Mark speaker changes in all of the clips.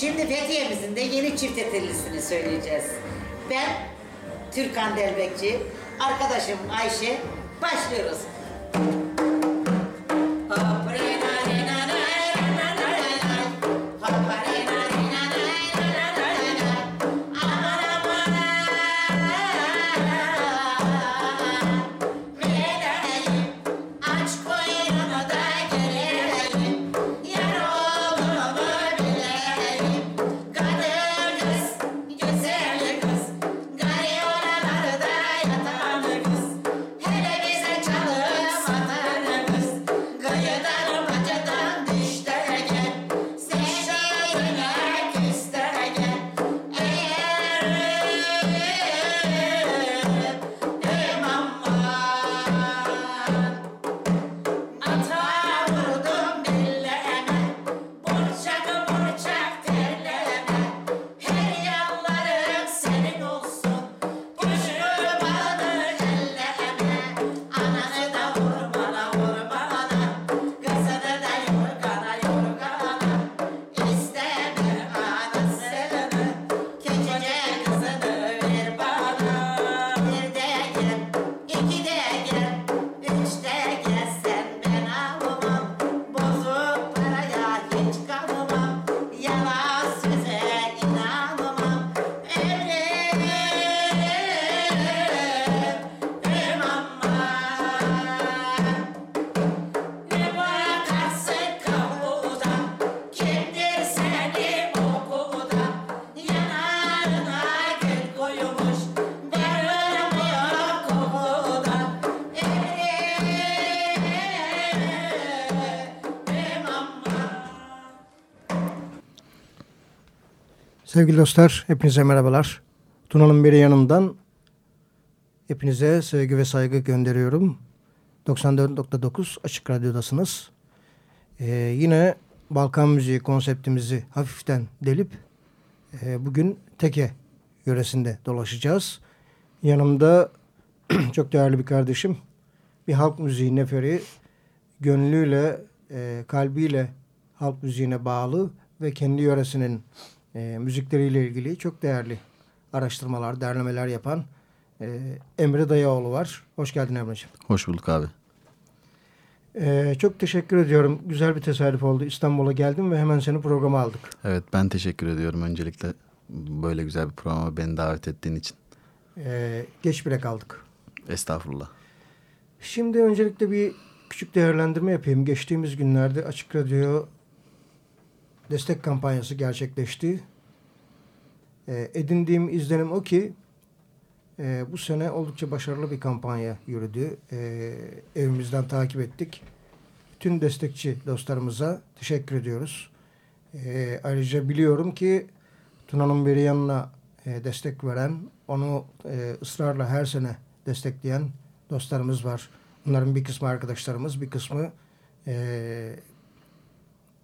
Speaker 1: Şimdi Fethiye'mizin de yeni çift etillisini söyleyeceğiz. Ben Türkan Delbekçi, arkadaşım Ayşe. Başlıyoruz.
Speaker 2: Sevgili dostlar, hepinize merhabalar. Tuna'nın biri yanından hepinize sevgi ve saygı gönderiyorum. 94.9 Açık Radyo'dasınız. Ee, yine Balkan müziği konseptimizi hafiften delip e, bugün Teke yöresinde dolaşacağız. Yanımda çok değerli bir kardeşim, bir halk müziği neferi, gönlüyle, e, kalbiyle halk müziğine bağlı ve kendi yöresinin e, müzikleriyle ilgili çok değerli araştırmalar, derlemeler yapan e, Emre Dayıoğlu var. Hoş geldin Emre'ciğim.
Speaker 3: Hoş bulduk abi.
Speaker 2: E, çok teşekkür ediyorum. Güzel bir tesadüf oldu. İstanbul'a geldim ve hemen seni programa aldık.
Speaker 3: Evet ben teşekkür ediyorum öncelikle böyle güzel bir programa beni davet ettiğin için.
Speaker 2: E, geç bile kaldık.
Speaker 3: Estağfurullah.
Speaker 2: Şimdi öncelikle bir küçük değerlendirme yapayım. Geçtiğimiz günlerde Açık Radyo destek kampanyası gerçekleşti. E, edindiğim izlenim o ki e, bu sene oldukça başarılı bir kampanya yürüdü. E, evimizden takip ettik. Bütün destekçi dostlarımıza teşekkür ediyoruz. E, ayrıca biliyorum ki Tuna'nın bir yanına e, destek veren, onu e, ısrarla her sene destekleyen dostlarımız var. Bunların bir kısmı arkadaşlarımız, bir kısmı e,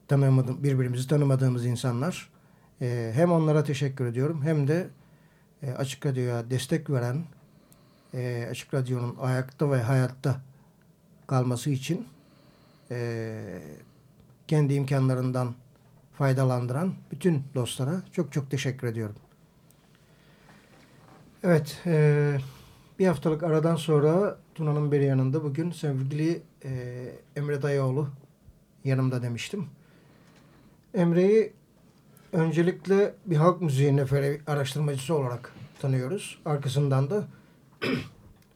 Speaker 2: tanımadığım, birbirimizi tanımadığımız insanlar. E, hem onlara teşekkür ediyorum hem de e, Açık Radyo'ya destek veren e, Açık Radyo'nun ayakta ve hayatta kalması için e, kendi imkanlarından faydalandıran bütün dostlara çok çok teşekkür ediyorum. Evet, e, bir haftalık aradan sonra Tuna'nın beri yanında bugün sevgili e, Emre Dayıoğlu yanımda demiştim. Emre'yi öncelikle bir halk müziği neferi araştırmacısı olarak tanıyoruz. Arkasından da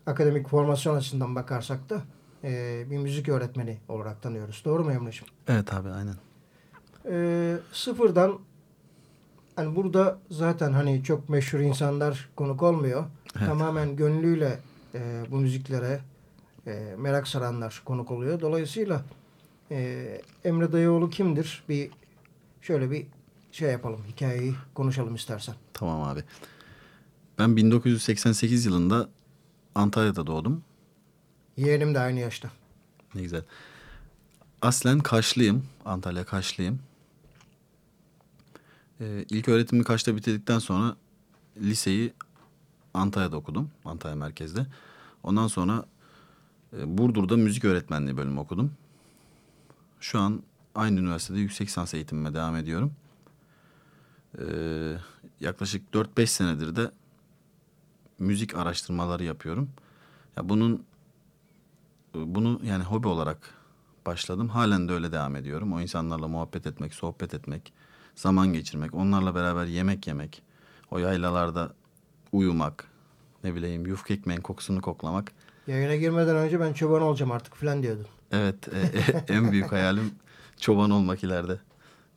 Speaker 2: akademik formasyon açısından bakarsak da e, bir müzik öğretmeni olarak tanıyoruz. Doğru mu Emre'ciğim?
Speaker 3: Evet abi aynen.
Speaker 2: E, sıfırdan hani burada zaten hani çok meşhur insanlar konuk olmuyor.
Speaker 3: Evet.
Speaker 2: Tamamen gönlüyle e, bu müziklere e, merak saranlar konuk oluyor. Dolayısıyla e, Emre Dayıoğlu kimdir? Bir şöyle bir şey yapalım. Hikayeyi konuşalım istersen.
Speaker 3: Tamam abi. Ben 1988 yılında Antalya'da doğdum.
Speaker 2: Yeğenim de aynı yaşta.
Speaker 3: Ne güzel. Aslen Kaşlıyım. Antalya Kaşlıyım. Ee, ilk öğretimimi Kaş'ta bitirdikten sonra liseyi Antalya'da okudum. Antalya merkezde. Ondan sonra e, Burdur'da müzik öğretmenliği bölümü okudum. Şu an aynı üniversitede yüksek lisans eğitimime devam ediyorum. Ee, yaklaşık 4-5 senedir de müzik araştırmaları yapıyorum. Ya bunun bunu yani hobi olarak başladım. Halen de öyle devam ediyorum. O insanlarla muhabbet etmek, sohbet etmek, zaman geçirmek, onlarla beraber yemek yemek, o yaylalarda uyumak, ne bileyim yufka ekmeğin kokusunu koklamak.
Speaker 2: Yayına girmeden önce ben çoban olacağım artık falan diyordun.
Speaker 3: Evet, e, e, en büyük hayalim çoban olmak ileride.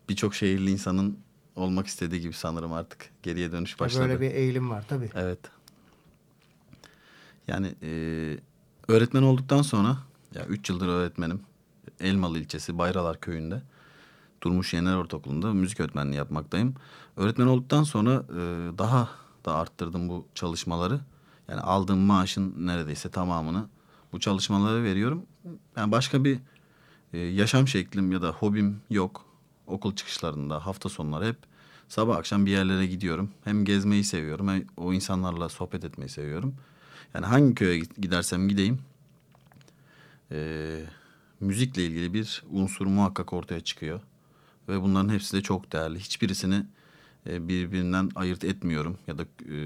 Speaker 3: Birçok şehirli insanın olmak istediği gibi sanırım artık geriye dönüş başladı.
Speaker 2: Böyle bir eğilim var tabii.
Speaker 3: Evet. Yani e, öğretmen olduktan sonra ya 3 yıldır öğretmenim. Elmalı ilçesi Bayralar köyünde. Durmuş Yener Ortaokulu'nda müzik öğretmenliği yapmaktayım. Öğretmen olduktan sonra e, daha da arttırdım bu çalışmaları. Yani aldığım maaşın neredeyse tamamını bu çalışmalara veriyorum. Yani başka bir e, yaşam şeklim ya da hobim yok. Okul çıkışlarında hafta sonları hep sabah akşam bir yerlere gidiyorum. Hem gezmeyi seviyorum hem o insanlarla sohbet etmeyi seviyorum. Yani hangi köye gidersem gideyim e, müzikle ilgili bir unsur muhakkak ortaya çıkıyor. Ve bunların hepsi de çok değerli. Hiçbirisini e, birbirinden ayırt etmiyorum ya da e,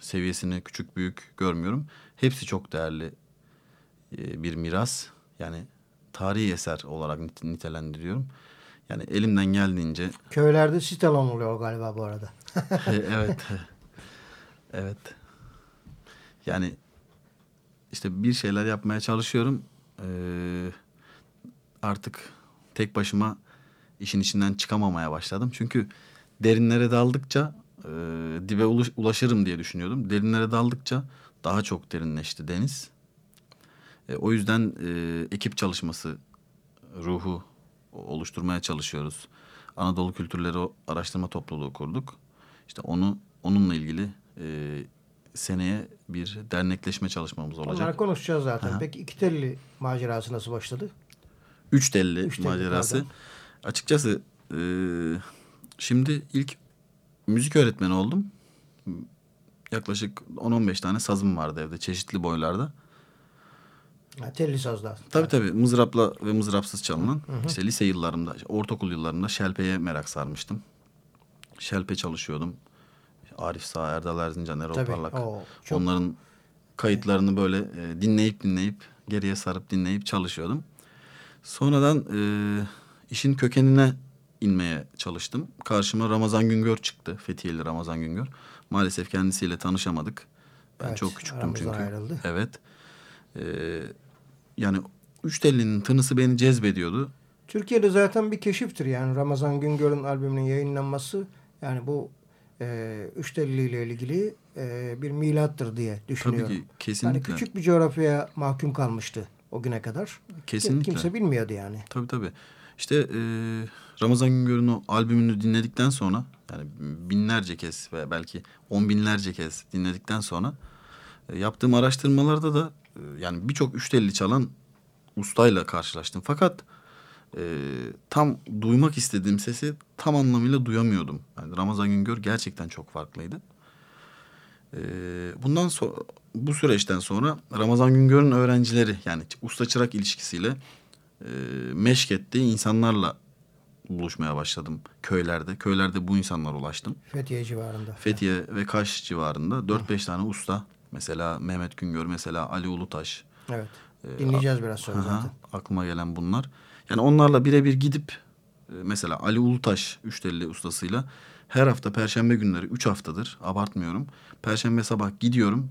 Speaker 3: seviyesini küçük büyük görmüyorum. Hepsi çok değerli e, bir miras. Yani tarihi eser olarak nit- nitelendiriyorum. Yani elimden geldiğince
Speaker 2: Köylerde sit alan oluyor galiba bu arada.
Speaker 3: E, evet. evet. Yani işte bir şeyler yapmaya çalışıyorum. Ee, artık tek başıma işin içinden çıkamamaya başladım. Çünkü derinlere daldıkça e, dibe ulaş- ulaşırım diye düşünüyordum. Derinlere daldıkça daha çok derinleşti deniz. E, o yüzden e, ekip çalışması ruhu oluşturmaya çalışıyoruz. Anadolu Kültürleri Araştırma Topluluğu kurduk. İşte onu onunla ilgili e, seneye bir dernekleşme çalışmamız olacak.
Speaker 2: Onları konuşacağız zaten.
Speaker 3: Aha.
Speaker 2: Peki iki telli macerası nasıl başladı?
Speaker 3: Üç telli
Speaker 2: Üç telli,
Speaker 3: macerası.
Speaker 2: pardon.
Speaker 3: Açıkçası e, şimdi ilk müzik öğretmeni oldum. Yaklaşık 10-15 tane sazım vardı evde çeşitli boylarda.
Speaker 2: Ha, telli sazlar.
Speaker 3: Tabii tabii mızrapla ve mızrapsız çalınan. İşte lise yıllarımda, ortaokul yıllarımda şelpeye merak sarmıştım. Şelpe çalışıyordum. Arif Sağ, Erdal Erzincan, Erol
Speaker 2: Tabii,
Speaker 3: Parlak.
Speaker 2: o çok-
Speaker 3: Onların kayıtlarını böyle e, dinleyip dinleyip geriye sarıp dinleyip çalışıyordum. Sonradan e, işin kökenine inmeye çalıştım. Karşıma Ramazan Güngör çıktı. Fethiyeli Ramazan Güngör. Maalesef kendisiyle tanışamadık. Ben
Speaker 2: Evet,
Speaker 3: çok küçüktüm çünkü.
Speaker 2: ayrıldı.
Speaker 3: Evet. Ee, yani üç tellinin tınısı beni cezbediyordu.
Speaker 2: Türkiye'de zaten bir keşiftir yani Ramazan Güngör'ün albümünün yayınlanması. Yani bu e, üç telli ile ilgili e, bir milattır diye düşünüyorum.
Speaker 3: Tabii ki kesinlikle.
Speaker 2: Yani küçük bir coğrafyaya mahkum kalmıştı o güne kadar.
Speaker 3: Kesinlikle.
Speaker 2: Kimse bilmiyordu yani.
Speaker 3: Tabii tabii. İşte e, Ramazan Güngör'ün o albümünü dinledikten sonra yani binlerce kez ve belki on binlerce kez dinledikten sonra e, yaptığım araştırmalarda da yani birçok üç telli çalan ustayla karşılaştım. Fakat e, tam duymak istediğim sesi tam anlamıyla duyamıyordum. Yani Ramazan Güngör gerçekten çok farklıydı. E, bundan sonra bu süreçten sonra Ramazan Güngör'ün öğrencileri yani usta çırak ilişkisiyle e, meşk ettiği insanlarla buluşmaya başladım köylerde. Köylerde bu insanlara ulaştım.
Speaker 2: Fethiye civarında.
Speaker 3: Fethiye ve Kaş civarında 4-5 tane usta. Mesela Mehmet Güngör, mesela Ali Ulutaş.
Speaker 2: Evet. Dinleyeceğiz biraz sonra
Speaker 3: Aha,
Speaker 2: zaten.
Speaker 3: aklıma gelen bunlar. Yani onlarla birebir gidip e, mesela Ali Ulutaş Üçtelli ustasıyla her hafta perşembe günleri 3 haftadır abartmıyorum. Perşembe sabah gidiyorum.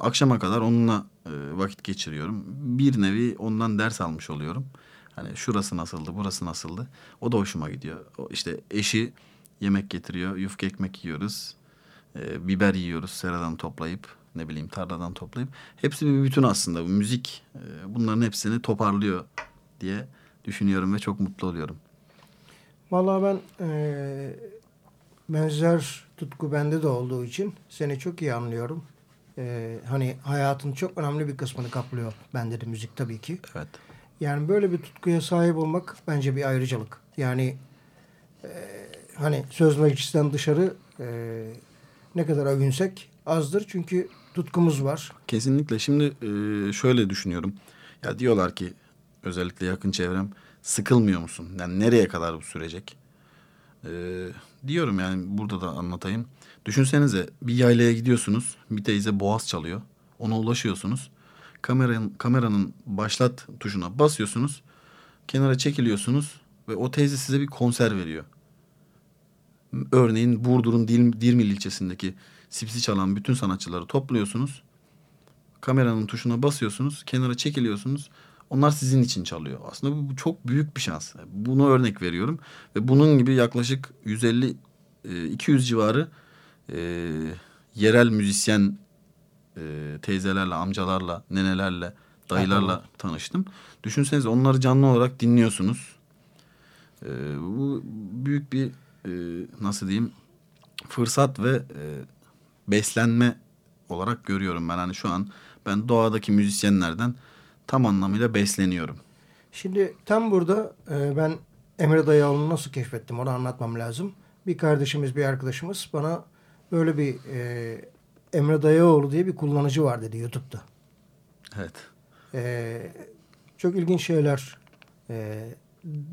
Speaker 3: Akşama kadar onunla e, vakit geçiriyorum. Bir nevi ondan ders almış oluyorum. Hani şurası nasıldı, burası nasıldı. O da hoşuma gidiyor. O işte eşi yemek getiriyor, yufka ekmek yiyoruz. E, biber yiyoruz seradan toplayıp ne bileyim tarladan toplayıp. Hepsi bir bütün aslında. Bu müzik e, bunların hepsini toparlıyor diye düşünüyorum ve çok mutlu oluyorum.
Speaker 2: Vallahi ben e, benzer tutku bende de olduğu için seni çok iyi anlıyorum. E, hani hayatın çok önemli bir kısmını kaplıyor bende de müzik tabii ki.
Speaker 3: Evet.
Speaker 2: Yani böyle bir tutkuya sahip olmak bence bir ayrıcalık. Yani e, hani söz meclisten dışarı e, ne kadar övünsek azdır. Çünkü tutkumuz var.
Speaker 3: Kesinlikle. Şimdi e, şöyle düşünüyorum. Ya diyorlar ki özellikle yakın çevrem sıkılmıyor musun? Yani nereye kadar bu sürecek? E, diyorum yani burada da anlatayım. Düşünsenize bir yaylaya gidiyorsunuz. Bir teyze boğaz çalıyor. Ona ulaşıyorsunuz. Kameranın, kameranın başlat tuşuna basıyorsunuz. Kenara çekiliyorsunuz. Ve o teyze size bir konser veriyor. Örneğin Burdur'un Dirmil ilçesindeki sipsi çalan bütün sanatçıları topluyorsunuz. Kameranın tuşuna basıyorsunuz. Kenara çekiliyorsunuz. Onlar sizin için çalıyor. Aslında bu çok büyük bir şans. Bunu örnek veriyorum. Ve bunun gibi yaklaşık 150 200 civarı e, yerel müzisyen e, teyzelerle, amcalarla, nenelerle, dayılarla
Speaker 2: Aha.
Speaker 3: tanıştım. Düşünsenize onları canlı olarak dinliyorsunuz. E, bu büyük bir e, nasıl diyeyim fırsat ve e, beslenme olarak görüyorum ben. Hani şu an ben doğadaki müzisyenlerden tam anlamıyla besleniyorum.
Speaker 2: Şimdi tam burada e, ben Emre Dayıoğlu'nu nasıl keşfettim onu anlatmam lazım. Bir kardeşimiz, bir arkadaşımız bana böyle bir e, Emre Dayıoğlu diye bir kullanıcı var dedi YouTube'da.
Speaker 3: Evet.
Speaker 2: E, çok ilginç şeyler e,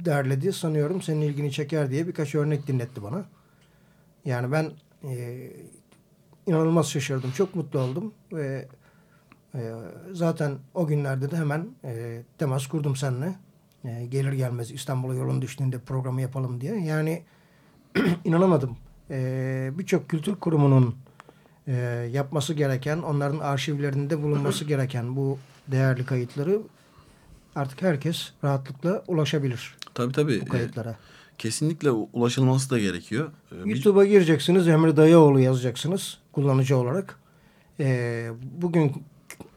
Speaker 2: derledi. Sanıyorum senin ilgini çeker diye birkaç örnek dinletti bana. Yani ben e, inanılmaz şaşırdım. Çok mutlu oldum ve e, zaten o günlerde de hemen e, temas kurdum seninle. E, gelir gelmez İstanbul'a yolun düştüğünde programı yapalım diye. Yani inanamadım. E, Birçok kültür kurumunun e, yapması gereken, onların arşivlerinde bulunması gereken bu değerli kayıtları artık herkes rahatlıkla ulaşabilir
Speaker 3: Tabii tabii.
Speaker 2: bu
Speaker 3: E,
Speaker 2: kayıtlara.
Speaker 3: kesinlikle ulaşılması da gerekiyor. E, bir-
Speaker 2: YouTube'a gireceksiniz. Emre Dayıoğlu yazacaksınız kullanıcı olarak. Ee, bugün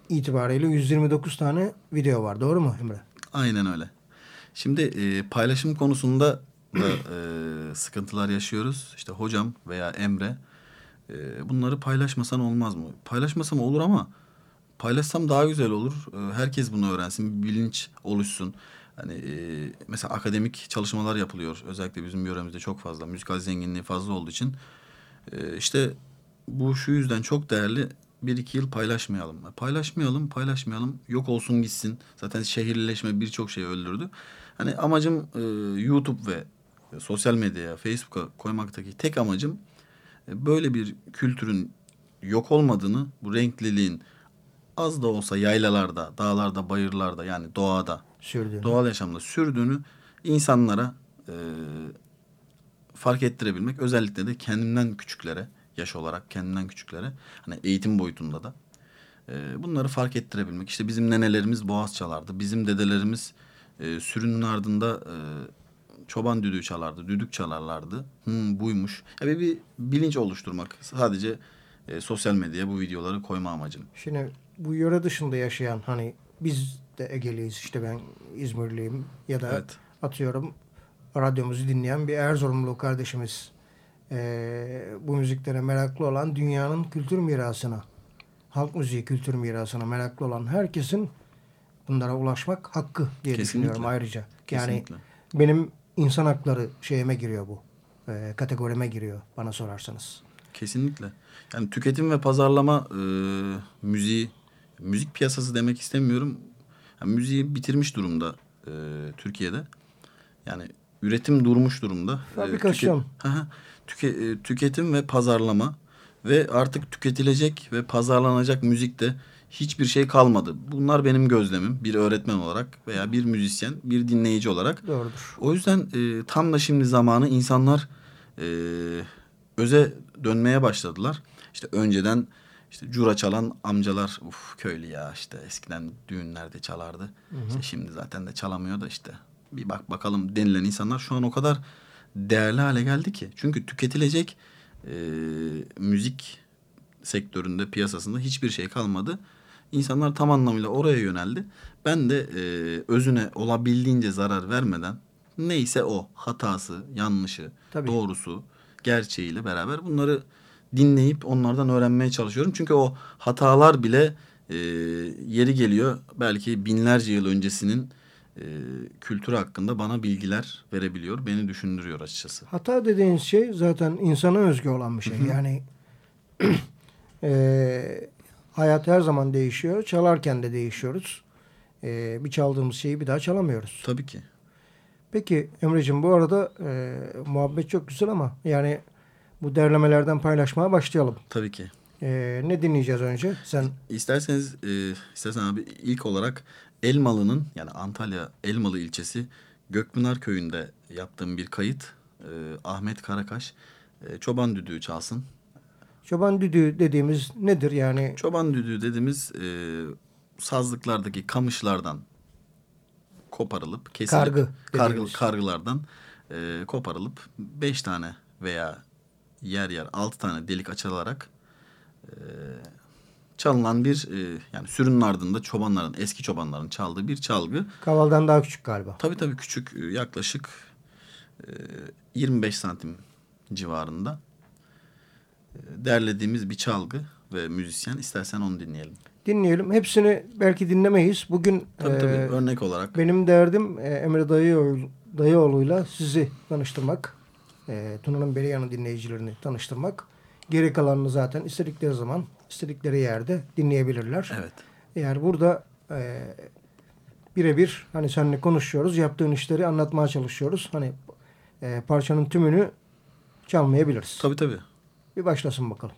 Speaker 2: itibariyle 129 tane video var. Doğru mu Emre?
Speaker 3: Aynen öyle. Şimdi e, paylaşım konusunda da e, sıkıntılar yaşıyoruz. İşte hocam veya Emre e, bunları paylaşmasan olmaz mı? Paylaşmasam olur ama paylaşsam daha güzel olur. E, herkes bunu öğrensin, bilinç oluşsun. Hani e, mesela akademik çalışmalar yapılıyor. Özellikle bizim yöremizde çok fazla. Müzikal zenginliği fazla olduğu için. E, işte bu şu yüzden çok değerli. Bir iki yıl paylaşmayalım. Paylaşmayalım, paylaşmayalım. Yok olsun gitsin. Zaten şehirleşme birçok şeyi öldürdü. Hani amacım e, YouTube ve sosyal medyaya, Facebook'a koymaktaki tek amacım e, böyle bir kültürün yok olmadığını, bu renkliliğin az da olsa yaylalarda, dağlarda, bayırlarda yani doğada,
Speaker 2: Sürdüğünü.
Speaker 3: doğal yaşamda sürdüğünü insanlara e, fark ettirebilmek. Özellikle de kendimden küçüklere, yaş olarak kendimden küçüklere, hani eğitim boyutunda da e, bunları fark ettirebilmek. İşte bizim nenelerimiz boğaz çalardı, bizim dedelerimiz e, sürünün ardında e, çoban düdüğü çalardı, düdük çalarlardı. Hmm, buymuş. Yani bir bilinç oluşturmak. Sadece e, sosyal medyaya bu videoları koyma amacım.
Speaker 2: Şimdi bu yöre dışında yaşayan hani biz de Ege'liyiz işte ben İzmirliyim ya da
Speaker 3: Evet.
Speaker 2: atıyorum radyomuzu dinleyen bir Erzurumlu kardeşimiz ee, bu müziklere meraklı olan dünyanın kültür mirasına halk müziği kültür mirasına meraklı olan herkesin bunlara ulaşmak hakkı diye
Speaker 3: Kesinlikle.
Speaker 2: düşünüyorum ayrıca. Yani
Speaker 3: Kesinlikle.
Speaker 2: benim insan hakları şeyime giriyor bu. E, kategorime giriyor bana sorarsanız.
Speaker 3: Kesinlikle. Yani tüketim ve pazarlama e, müziği, müzik piyasası demek istemiyorum. Yani müziği bitirmiş durumda e, Türkiye'de. Yani üretim durmuş durumda. E,
Speaker 2: Fabrikasyon.
Speaker 3: tüke- Hı hı. Tüke, e, tüketim ve pazarlama ve artık tüketilecek ve pazarlanacak müzikte hiçbir şey kalmadı. Bunlar benim gözlemim bir öğretmen olarak veya bir müzisyen, bir dinleyici olarak.
Speaker 2: Doğrudur.
Speaker 3: O yüzden e, tam da şimdi zamanı insanlar e, öze dönmeye başladılar. İşte önceden işte cura çalan amcalar uf köylü ya işte eskiden düğünlerde çalardı. İşte şimdi zaten de çalamıyor da işte bir bak bakalım denilen insanlar şu an o kadar değerli hale geldi ki. Çünkü tüketilecek e, müzik sektöründe piyasasında hiçbir şey kalmadı. İnsanlar tam anlamıyla oraya yöneldi. Ben de e, özüne olabildiğince zarar vermeden neyse o hatası, yanlışı,
Speaker 2: Tabii.
Speaker 3: doğrusu, gerçeğiyle beraber bunları dinleyip onlardan öğrenmeye çalışıyorum. Çünkü o hatalar bile e, yeri geliyor belki binlerce yıl öncesinin e, kültürü hakkında bana bilgiler verebiliyor. Beni düşündürüyor açıkçası.
Speaker 2: Hata dediğiniz şey zaten insana özgü olan bir şey. Yani e, hayat her zaman değişiyor. Çalarken de değişiyoruz. E, bir çaldığımız şeyi bir daha çalamıyoruz.
Speaker 3: Tabii ki.
Speaker 2: Peki Emre'cim bu arada e, muhabbet çok güzel ama yani bu derlemelerden paylaşmaya başlayalım.
Speaker 3: Tabii ki.
Speaker 2: E, ne dinleyeceğiz önce? Sen
Speaker 3: İsterseniz e, istersen abi ilk olarak Elmalı'nın yani Antalya Elmalı ilçesi Gökpınar köyünde yaptığım bir kayıt. E, Ahmet Karakaş e, çoban düdüğü çalsın.
Speaker 2: çoban düdüğü dediğimiz nedir? Yani
Speaker 3: Çoban düdüğü dediğimiz e, sazlıklardaki kamışlardan koparılıp kesilip
Speaker 2: Kargı
Speaker 3: kargı, kargılardan e, koparılıp beş tane veya yer yer altı tane delik açılarak çalınan bir e, yani sürünün ardında çobanların eski çobanların çaldığı bir çalgı.
Speaker 2: kavaldan daha küçük galiba.
Speaker 3: Tabii tabii küçük e, yaklaşık e, 25 santim civarında e, derlediğimiz bir çalgı ve müzisyen istersen onu dinleyelim.
Speaker 2: Dinleyelim. Hepsini belki dinlemeyiz. Bugün
Speaker 3: Tabii tabii
Speaker 2: e,
Speaker 3: örnek olarak.
Speaker 2: benim derdim e, Emre Dayıoğlu, Dayıoğlu'yla sizi tanıştırmak. E, Tuna'nın Beriyan'ın dinleyicilerini tanıştırmak. Geri kalanını zaten istedikleri zaman, istedikleri yerde dinleyebilirler.
Speaker 3: Evet.
Speaker 2: Yani burada e, birebir hani seninle konuşuyoruz. Yaptığın işleri anlatmaya çalışıyoruz. Hani e, parçanın tümünü çalmayabiliriz.
Speaker 3: Tabii tabii.
Speaker 2: Bir başlasın bakalım.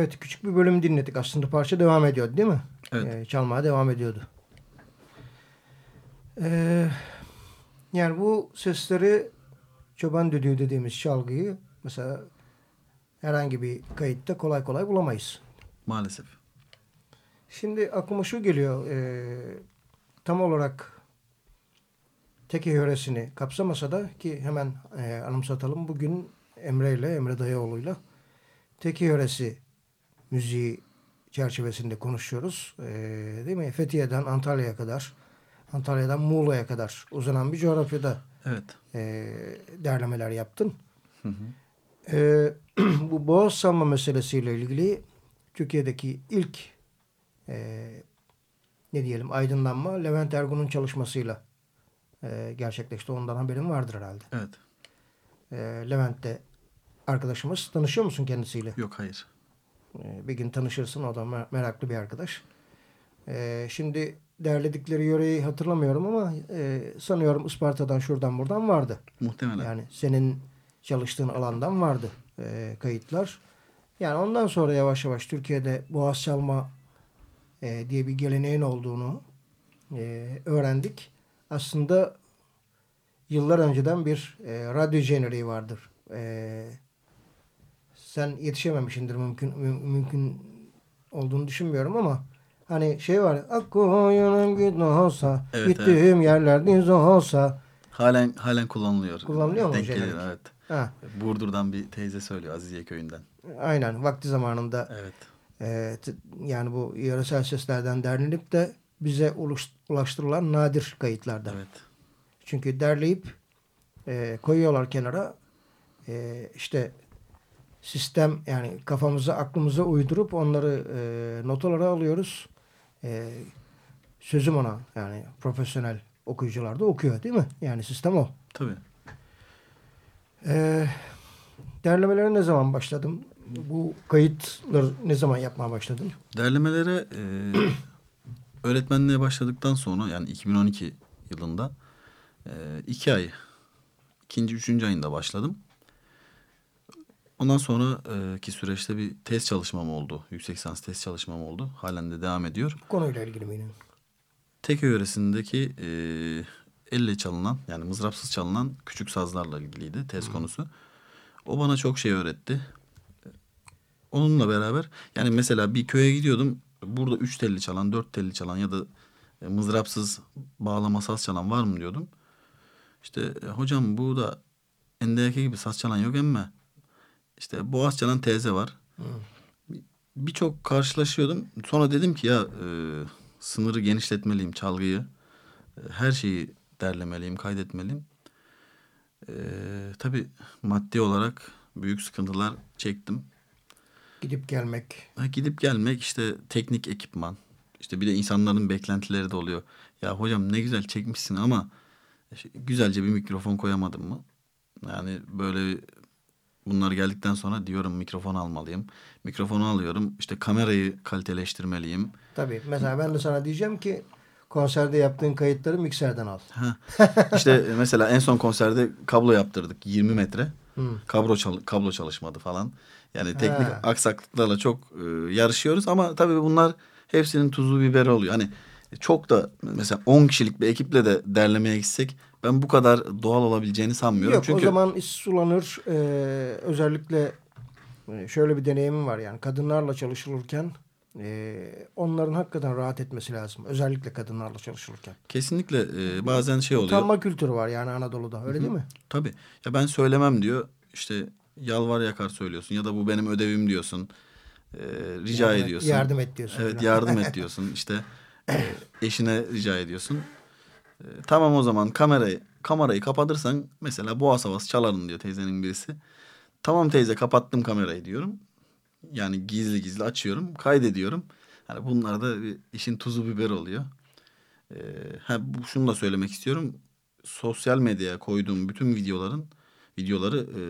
Speaker 2: Evet küçük bir bölüm dinledik. Aslında parça devam ediyordu değil mi?
Speaker 3: Evet.
Speaker 2: Ee, çalmaya devam ediyordu. Ee, yani bu sesleri çoban düdüğü dediğimiz çalgıyı mesela herhangi bir kayıtta kolay kolay bulamayız.
Speaker 3: Maalesef.
Speaker 2: Şimdi aklıma şu geliyor. e, tam olarak teke yöresini kapsamasa da ki hemen e, anımsatalım. Bugün Emre ile Emre Dayıoğlu'yla teke yöresi müziği çerçevesinde konuşuyoruz. E, değil mi? Fethiye'den Antalya'ya kadar, Antalya'dan Muğla'ya kadar uzanan bir coğrafyada
Speaker 3: Evet.
Speaker 2: e, derlemeler yaptın. E, bu boğaz salma meselesiyle ilgili Türkiye'deki ilk e, ne diyelim aydınlanma Levent Ergun'un çalışmasıyla e, gerçekleşti. Ondan haberin vardır herhalde.
Speaker 3: Evet.
Speaker 2: E, Levent de arkadaşımız. Tanışıyor musun kendisiyle?
Speaker 3: Yok hayır.
Speaker 2: E, bir gün tanışırsın. O da mer- meraklı bir arkadaş. E, şimdi derledikleri yöreyi hatırlamıyorum ama e, sanıyorum Isparta'dan şuradan buradan vardı.
Speaker 3: Muhtemelen.
Speaker 2: Yani senin çalıştığın alandan vardı e, kayıtlar. Yani ondan sonra yavaş yavaş Türkiye'de boğaz çalma e, diye bir geleneğin olduğunu e, öğrendik. Aslında yıllar önceden bir e, radyo jeneriği vardır. E, sen yetişememişindir mümkün mü- mümkün olduğunu düşünmüyorum ama hani şey var. Akkoyunun gün olsa,
Speaker 3: Evet,
Speaker 2: gittiğim yerler diz olsa.
Speaker 3: Halen halen kullanılıyor.
Speaker 2: Kullanılıyor mu
Speaker 3: Denk geliyor evet.
Speaker 2: Ha,
Speaker 3: Burdur'dan bir teyze söylüyor Aziziye köyünden.
Speaker 2: aynen vakti zamanında
Speaker 3: Evet.
Speaker 2: e, yani bu yöresel seslerden derlenip de bize uluş- ulaştırılan nadir kayıtlardan.
Speaker 3: Evet.
Speaker 2: Çünkü derleyip e, koyuyorlar kenara. E, işte sistem yani kafamıza aklımıza uydurup onları e, notalara alıyoruz. E, sözüm ona yani profesyonel okuyucular da okuyor değil mi? Yani sistem o.
Speaker 3: Tabii.
Speaker 2: E, derlemelere ne zaman başladım? Bu kayıtları ne zaman yapmaya başladın?
Speaker 3: Derlemelere e, öğretmenliğe başladıktan sonra yani 2012 yılında e, iki ay, ikinci, üçüncü ayında başladım. Ondan sonraki süreçte bir test çalışmam oldu. Yüksek lisans test çalışmam oldu. Halen de devam ediyor.
Speaker 2: Konuyla ilgili miydi?
Speaker 3: Teköy yöresindeki e, elle çalınan yani mızrapsız çalınan küçük sazlarla ilgiliydi test konusu. O bana çok şey öğretti. Onunla beraber yani mesela bir köye gidiyordum. Burada üç telli çalan, dört telli çalan ya da e, mızrapsız bağlama saz çalan var mı diyordum. İşte e, hocam bu da endeki gibi saz çalan yok emme. İşte boğaz çalan teyze var. Bir- Birçok karşılaşıyordum. Sonra dedim ki ya e, sınırı genişletmeliyim çalgıyı. E, her şeyi derlemeliyim, kaydetmeliyim. E, tabii maddi olarak büyük sıkıntılar çektim.
Speaker 2: Gidip gelmek.
Speaker 3: Ha, gidip gelmek işte teknik ekipman. İşte bir de insanların beklentileri de oluyor. Ya hocam ne güzel çekmişsin ama işte güzelce bir mikrofon koyamadın mı? Yani böyle bunlar geldikten sonra diyorum mikrofon almalıyım. Mikrofonu alıyorum. İşte kamerayı kaliteleştirmeliyim.
Speaker 2: Tabii. Mesela ben de sana diyeceğim ki konserde yaptığın kayıtları mikserden al.
Speaker 3: İşte mesela en son konserde kablo yaptırdık 20 metre. Kablo çal- kablo çalışmadı falan. Yani teknik
Speaker 2: Ha.
Speaker 3: aksaklıklarla çok e, yarışıyoruz ama tabii bunlar hepsinin tuzu biberi oluyor. Hani çok da mesela 10 kişilik bir ekiple de derlemeye gitsek ben bu kadar doğal olabileceğini sanmıyorum.
Speaker 2: Yok
Speaker 3: Çünkü
Speaker 2: o zaman iş sulanır. Ee, özellikle e, şöyle bir deneyimim var yani kadınlarla çalışılırken e, onların hakikaten rahat etmesi lazım. Özellikle kadınlarla çalışılırken.
Speaker 3: kesinlikle e, bazen şey oluyor.
Speaker 2: Utanma kültürü var yani Anadolu'da öyle değil mi?
Speaker 3: Tabii. Ya ben söylemem diyor. İşte yalvar yakar söylüyorsun ya da bu benim ödevim diyorsun. Ee, rica
Speaker 2: Yardım et-
Speaker 3: ediyorsun.
Speaker 2: yardım et diyorsun
Speaker 3: Evet
Speaker 2: falan.
Speaker 3: yardım et diyorsun. İşte e, eşine rica ediyorsun. E, tamam o zaman kamerayı kamerayı kapatırsan mesela boğaz havası çaların diyor teyzenin birisi. Tamam teyze kapattım kamerayı diyorum. Yani gizli gizli açıyorum kaydediyorum. Hani bunlar da işin tuzu biberi oluyor. Ee, ha, şunu da söylemek istiyorum. Sosyal medyaya koyduğum bütün videoların videoları e,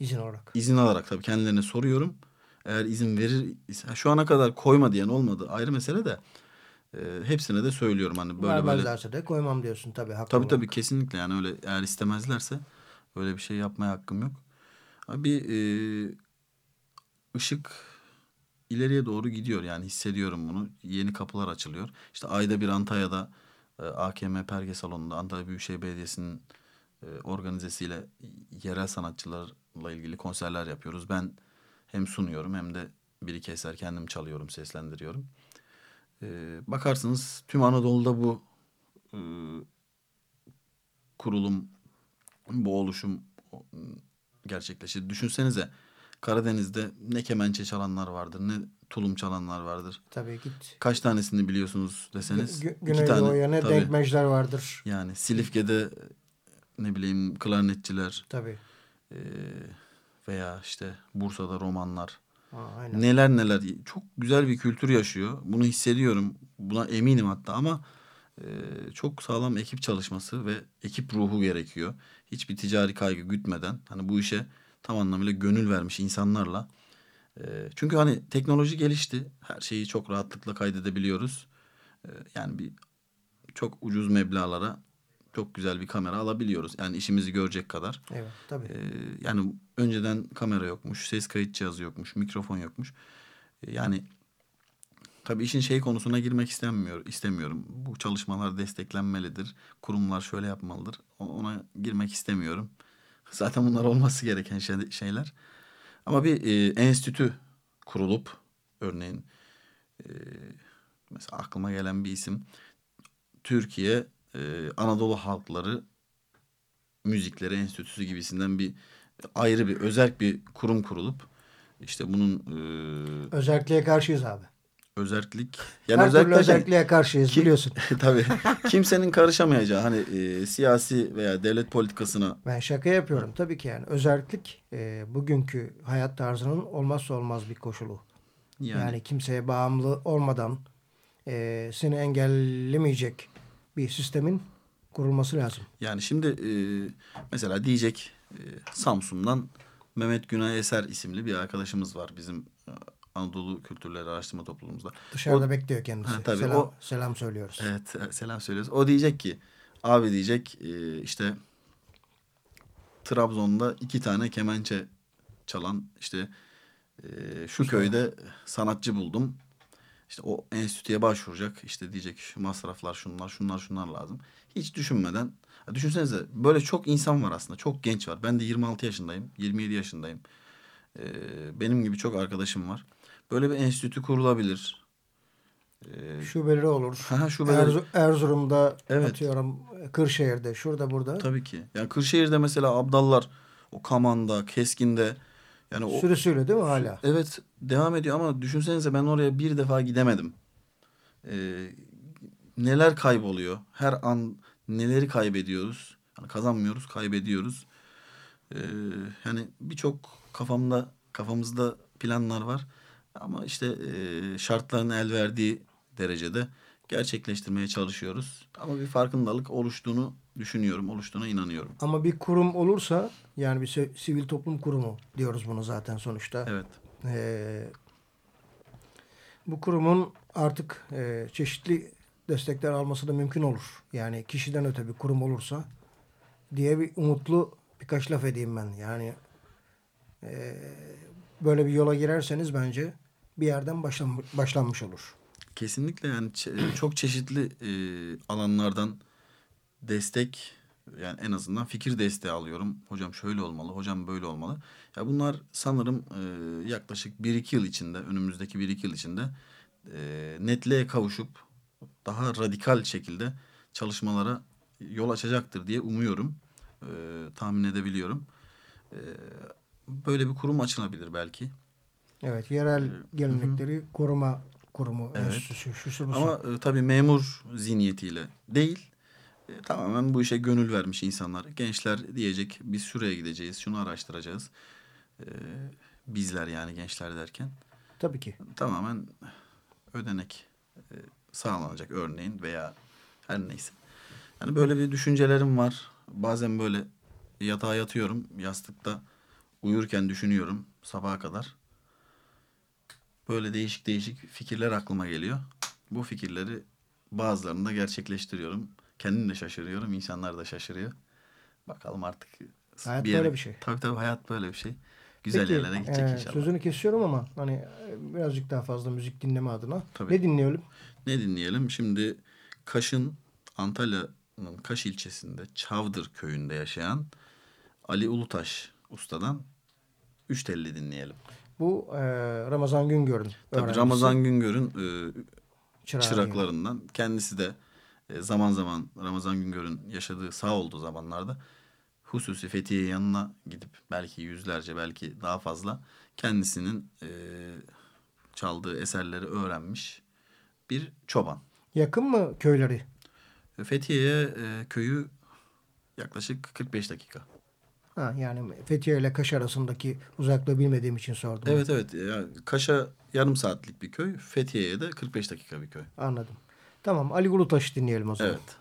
Speaker 2: İzin olarak.
Speaker 3: izin alarak tabii kendilerine soruyorum. Eğer izin verir şu ana kadar koyma diyen olmadı ayrı mesele de e, hepsine de söylüyorum hani böyle böyle.
Speaker 2: Vermezlerse de koymam diyorsun tabii. Haklı
Speaker 3: Tabii
Speaker 2: olarak.
Speaker 3: tabii kesinlikle yani öyle eğer istemezlerse öyle bir şey yapmaya hakkım yok. Bir e, ışık ileriye doğru gidiyor yani hissediyorum bunu. Yeni kapılar açılıyor. İşte ayda bir Antalya'da e, AKM Perge Salonu'nda Antalya Büyükşehir Belediyesi'nin e, organizesiyle yerel sanatçılarla ilgili konserler yapıyoruz. Ben hem sunuyorum hem de bir iki eser kendim çalıyorum, seslendiriyorum. E, bakarsınız tüm Anadolu'da bu e, kurulum, bu oluşum gerçekleşti. Düşünsenize Karadeniz'de ne kemençe çalanlar vardır ne tulum çalanlar vardır.
Speaker 2: Tabii git.
Speaker 3: Kaç tanesini biliyorsunuz deseniz.
Speaker 2: Gü- Güneydoğu'ya ne
Speaker 3: tabii.
Speaker 2: denkmejler vardır.
Speaker 3: Yani Silifke'de ne bileyim klarnetçiler
Speaker 2: Tabii.
Speaker 3: e, veya işte Bursa'da romanlar.
Speaker 2: Aa.
Speaker 3: Neler neler. Çok güzel bir kültür yaşıyor. Bunu hissediyorum. Buna eminim hatta ama e, çok sağlam ekip çalışması ve ekip ruhu gerekiyor. Hiçbir ticari kaygı gütmeden hani bu işe tam anlamıyla gönül vermiş insanlarla. E, çünkü hani teknoloji gelişti. Her şeyi çok rahatlıkla kaydedebiliyoruz. E, yani bir çok ucuz meblağlara çok güzel bir kamera alabiliyoruz. Yani işimizi görecek kadar.
Speaker 2: Evet tabii.
Speaker 3: Ee, yani önceden kamera yokmuş, ses kayıt cihazı yokmuş, mikrofon yokmuş. Ee, yani tabii işin şey konusuna girmek istemiyor, istemiyorum. Bu çalışmalar desteklenmelidir. Kurumlar şöyle yapmalıdır. Ona girmek istemiyorum. Zaten bunlar olması gereken şey- şeyler. Ama bir e, enstitü kurulup örneğin e, mesela aklıma gelen bir isim Türkiye e, Anadolu Halkları Müzikleri Enstitüsü gibisinden bir ayrı bir özerk bir kurum kurulup işte bunun e,
Speaker 2: Özelliğe karşıyız abi.
Speaker 3: özerklik
Speaker 2: Her
Speaker 3: yani
Speaker 2: türlü
Speaker 3: özellikle
Speaker 2: özelliğe karşıyız
Speaker 3: Kim-
Speaker 2: biliyorsun.
Speaker 3: tabii kimsenin karışamayacağı hani e, siyasi veya devlet politikasına
Speaker 2: Ben şaka yapıyorum tabii ki yani. Özellik e, bugünkü hayat tarzının olmazsa olmaz bir koşulu.
Speaker 3: yani,
Speaker 2: Yani, kimseye bağımlı olmadan e, seni engellemeyecek bir sistemin kurulması lazım.
Speaker 3: yani şimdi e, mesela diyecek e, Samsun'dan Mehmet Günay Eser isimli bir arkadaşımız var bizim e, Anadolu Kültürleri Araştırma Topluluğumuzda.
Speaker 2: Dışarıda
Speaker 3: O-
Speaker 2: bekliyor kendisi.
Speaker 3: Ha, tabii,
Speaker 2: selam,
Speaker 3: o-
Speaker 2: selam söylüyoruz.
Speaker 3: Evet e, selam söylüyoruz. O diyecek ki abi diyecek e, işte Trabzon'da iki tane kemençe çalan işte e, şu köyde sanatçı buldum. İşte o enstitüye başvuracak. İşte diyecek şu masraflar şunlar şunlar şunlar lazım. Hiç düşünmeden. Düşünsenize böyle çok insan var aslında. Çok genç var. Ben de 26 yaşındayım. 27 yaşındayım. E, benim gibi çok arkadaşım var. Böyle bir enstitü kurulabilir. E,
Speaker 2: Şubeleri olur.
Speaker 3: Ha, şubeleri.
Speaker 2: Erzu- Erzurum'da
Speaker 3: Evet.
Speaker 2: atıyorum Kırşehir'de şurada burada
Speaker 3: Tabii ki. Yani Kırşehir'de mesela Abdallar o Kaman'da, Keskin'de yani o
Speaker 2: sürüsüyle değil mi hala?
Speaker 3: evet devam ediyor ama düşünsenize ben oraya bir defa gidemedim. Ee, neler kayboluyor? Her an neleri kaybediyoruz? Yani kazanmıyoruz, kaybediyoruz. Ee, yani birçok kafamda kafamızda planlar var. Ama işte e, şartların el verdiği derecede gerçekleştirmeye çalışıyoruz. Ama bir farkındalık oluştuğunu düşünüyorum, oluştuğuna inanıyorum.
Speaker 2: Ama bir kurum olursa yani bir sivil toplum kurumu diyoruz bunu zaten sonuçta.
Speaker 3: Evet.
Speaker 2: Ee, bu kurumun artık e, çeşitli destekler alması da mümkün olur. Yani kişiden öte bir kurum olursa diye bir umutlu birkaç laf edeyim ben. Yani e, böyle bir yola girerseniz bence bir yerden başlan başlanmış olur.
Speaker 3: Kesinlikle yani çe- çok çeşitli e, alanlardan destek yani en azından fikir desteği alıyorum. Hocam şöyle olmalı, hocam böyle olmalı. Ya bunlar sanırım e, yaklaşık 1-2 yıl içinde, önümüzdeki 1-2 yıl içinde e, netliğe kavuşup daha radikal şekilde çalışmalara yol açacaktır diye umuyorum. E, tahmin edebiliyorum. E, böyle bir kurum açılabilir belki.
Speaker 2: Evet, yerel gelenekleri koruma kurumu,
Speaker 3: Evet.
Speaker 2: enstitüsü, şusu busu.
Speaker 3: Ama e, tabii memur zihniyetiyle değil. e, tamamen bu işe gönül vermiş insanlar. Gençler diyecek biz şuraya gideceğiz, şunu araştıracağız. E, bizler yani gençler derken.
Speaker 2: Tabii ki.
Speaker 3: Tamamen ödenek e, sağlanacak örneğin veya her neyse. Yani böyle bir düşüncelerim var. Bazen böyle yatağa yatıyorum. Yastıkta uyurken düşünüyorum sabaha kadar. Böyle değişik değişik fikirler aklıma geliyor. Bu fikirleri bazılarını da gerçekleştiriyorum. Kendim de şaşırıyorum. insanlar da şaşırıyor. Bakalım artık.
Speaker 2: Hayat
Speaker 3: yere-
Speaker 2: böyle bir şey.
Speaker 3: Tabii tabii hayat böyle bir şey. Güzel
Speaker 2: Peki,
Speaker 3: yerlere gidecek
Speaker 2: e,
Speaker 3: inşallah.
Speaker 2: Sözünü kesiyorum ama hani e, birazcık daha fazla müzik dinleme adına.
Speaker 3: Tabii.
Speaker 2: Ne dinleyelim?
Speaker 3: Ne dinleyelim? Şimdi Kaş'ın Antalya'nın Kaş ilçesinde Çavdır köyünde yaşayan Ali Ulutaş ustadan Üç Telli dinleyelim.
Speaker 2: Bu e, Ramazan Güngör'ün
Speaker 3: Tabii. Ramazan Güngör'ün e,
Speaker 2: Çırağı
Speaker 3: çıraklarından. Kendisi de e, zaman zaman Ramazan Güngör'ün yaşadığı sağ olduğu zamanlarda hususi Fethiye yanına gidip belki yüzlerce belki daha fazla kendisinin e, çaldığı eserleri öğrenmiş bir çoban.
Speaker 2: Yakın mı köyleri?
Speaker 3: Fethiye'ye e, köyü yaklaşık 45 dakika.
Speaker 2: Ha, yani Fethiye ile Kaş arasındaki uzaklığı bilmediğim için sordum.
Speaker 3: Evet evet. Ya, Kaş'a yarım saatlik bir köy. Fethiye'ye de 45 dakika bir köy.
Speaker 2: Anladım. Tamam Ali Ulutaş'ı dinleyelim o zaman.
Speaker 3: Evet.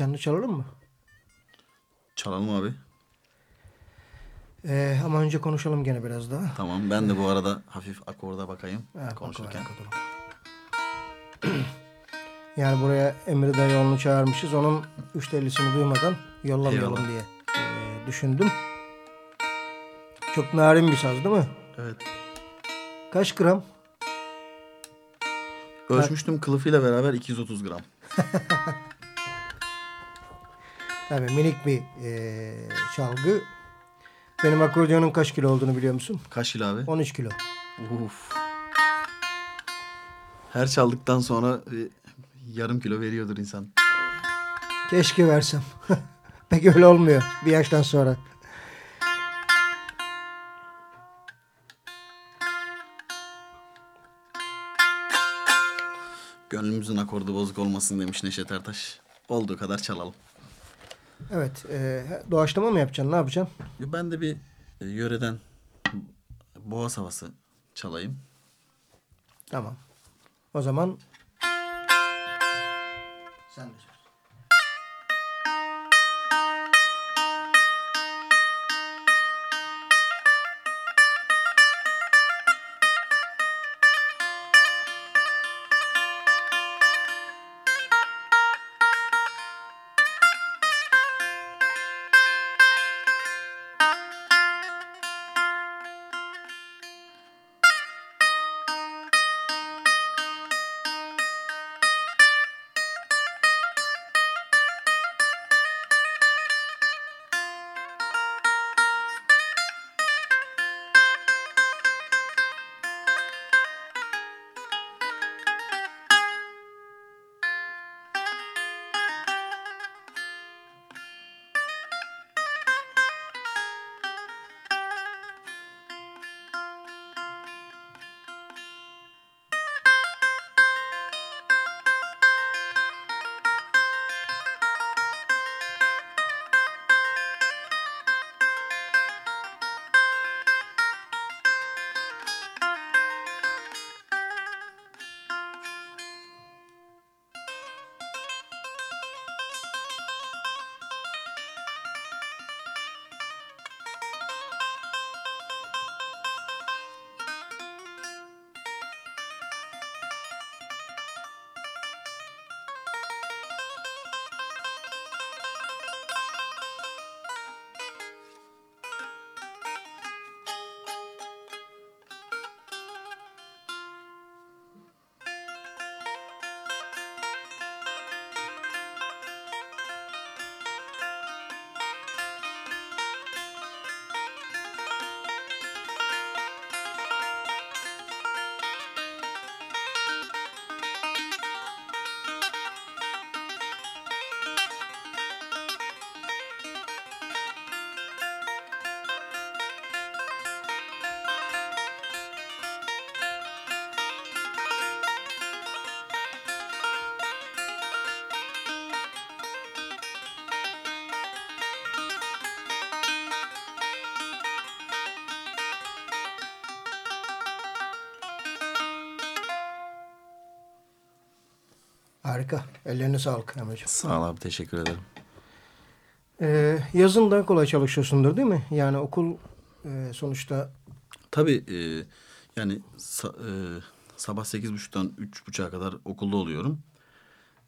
Speaker 2: Canlı çalalım mı?
Speaker 3: Çalalım abi.
Speaker 2: Ee, ama önce konuşalım gene biraz daha.
Speaker 3: Tamam. Ben de bu arada hafif akorda bakayım
Speaker 2: bak
Speaker 3: konuşurken.
Speaker 2: o akoru. Yani buraya Emre Dayıoğlu'nu çağırmışız. Onun üçtelisini duymadan yollamayalım
Speaker 3: Eyvallah.
Speaker 2: diye ee, düşündüm. Çok narin bir saz değil mi?
Speaker 3: Evet.
Speaker 2: Kaç gram?
Speaker 3: Ölçmüştüm kılıfıyla beraber 230 gram.
Speaker 2: Tabii minik bir ee, çalgı. Benim akordiyonun kaç kilo olduğunu biliyor musun?
Speaker 3: Kaç kilo abi?
Speaker 2: 13 kilo.
Speaker 3: Uf. Her çaldıktan sonra e, yarım kilo veriyordur insan.
Speaker 2: Keşke versem. Pek öyle olmuyor bir yaştan sonra.
Speaker 3: Gönlümüzün akordu bozuk olmasın demiş Neşet Ertaş. Olduğu kadar çalalım.
Speaker 2: Evet. E, doğaçlama mı yapacaksın? Ne yapacaksın?
Speaker 3: Ben de bir e, yöreden boğaz havası çalayım.
Speaker 2: Tamam. O zaman sen de Harika. Ellerine sağlık Emre'ciğim.
Speaker 3: Sağ ol abi teşekkür ederim.
Speaker 2: Ee, yazın da kolay çalışıyorsundur değil mi? Yani okul e, sonuçta
Speaker 3: Tabii e, yani sa- e, sabah sekiz buçuktan üç buçuğa kadar okulda oluyorum.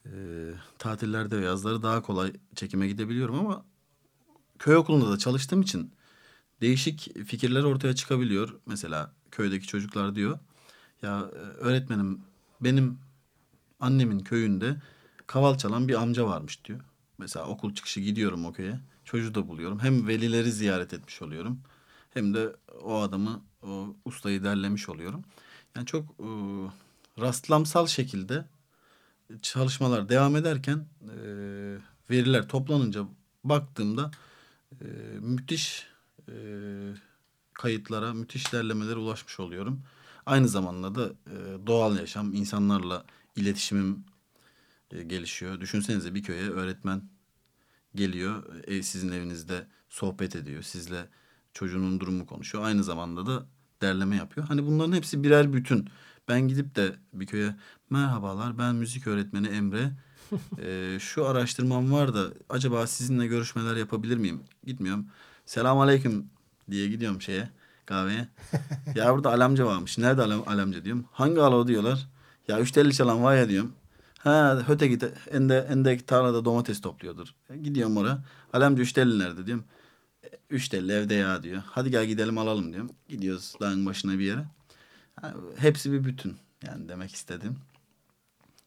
Speaker 3: E, tatillerde ve yazları daha kolay çekime gidebiliyorum ama köy okulunda da çalıştığım için değişik fikirler ortaya çıkabiliyor. Mesela köydeki çocuklar diyor ya e, öğretmenim benim annemin köyünde kaval çalan bir amca varmış diyor. Mesela okul çıkışı gidiyorum o köye. Çocuğu da buluyorum. Hem velileri ziyaret etmiş oluyorum. Hem de o adamı, o ustayı derlemiş oluyorum. Yani çok e, rastlamsal şekilde çalışmalar devam ederken e, veriler toplanınca baktığımda e, müthiş e, kayıtlara, müthiş derlemelere ulaşmış oluyorum. Aynı zamanda da e, doğal yaşam, insanlarla iletişimim e, gelişiyor. Düşünsenize bir köye öğretmen geliyor, e, sizin evinizde sohbet ediyor, sizle çocuğunun durumu konuşuyor. Aynı zamanda da derleme yapıyor. Hani bunların hepsi birer bütün. Ben gidip de bir köye merhabalar ben müzik öğretmeni Emre. Ee, şu araştırmam var da acaba sizinle görüşmeler yapabilir miyim? Gitmiyorum. Selam aleyküm diye gidiyorum şeye kahveye. ya burada alamca varmış. Nerede alam, alamca diyorum. Hangi alo diyorlar. Ya üç telli çalan var ya diyorum. Ha öte git ende, endeki tarlada domates topluyordur. E, gidiyorum oraya. Üç telli nerede diyorum. "E, Üç telli evde ya diyor. Hadi gel gidelim alalım diyorum. Gidiyoruz dağın başına bir yere. Hepsi bir bütün. Yani demek istedim.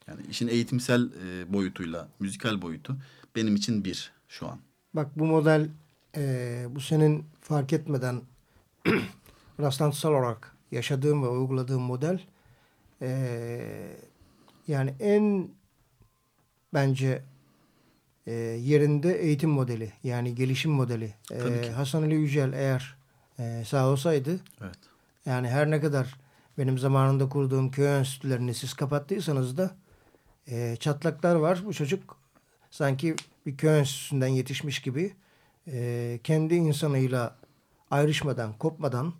Speaker 3: Yani işin eğitimsel e, boyutuyla müzikal boyutu benim için bir şu an.
Speaker 2: bak bu model e, bu senin fark etmeden rastlantısal olarak yaşadığım ve uyguladığım model e, yani en bence e, yerinde eğitim modeli yani gelişim modeli. E,
Speaker 3: ki.
Speaker 2: Hasan Ali Yücel eğer e, sağ olsaydı
Speaker 3: Evet.
Speaker 2: yani her ne kadar benim zamanında kurduğum köy enstitülerini siz kapattıysanız da e, çatlaklar var. Bu çocuk sanki bir köy enstitüsünden yetişmiş gibi e, kendi insanıyla ayrışmadan, kopmadan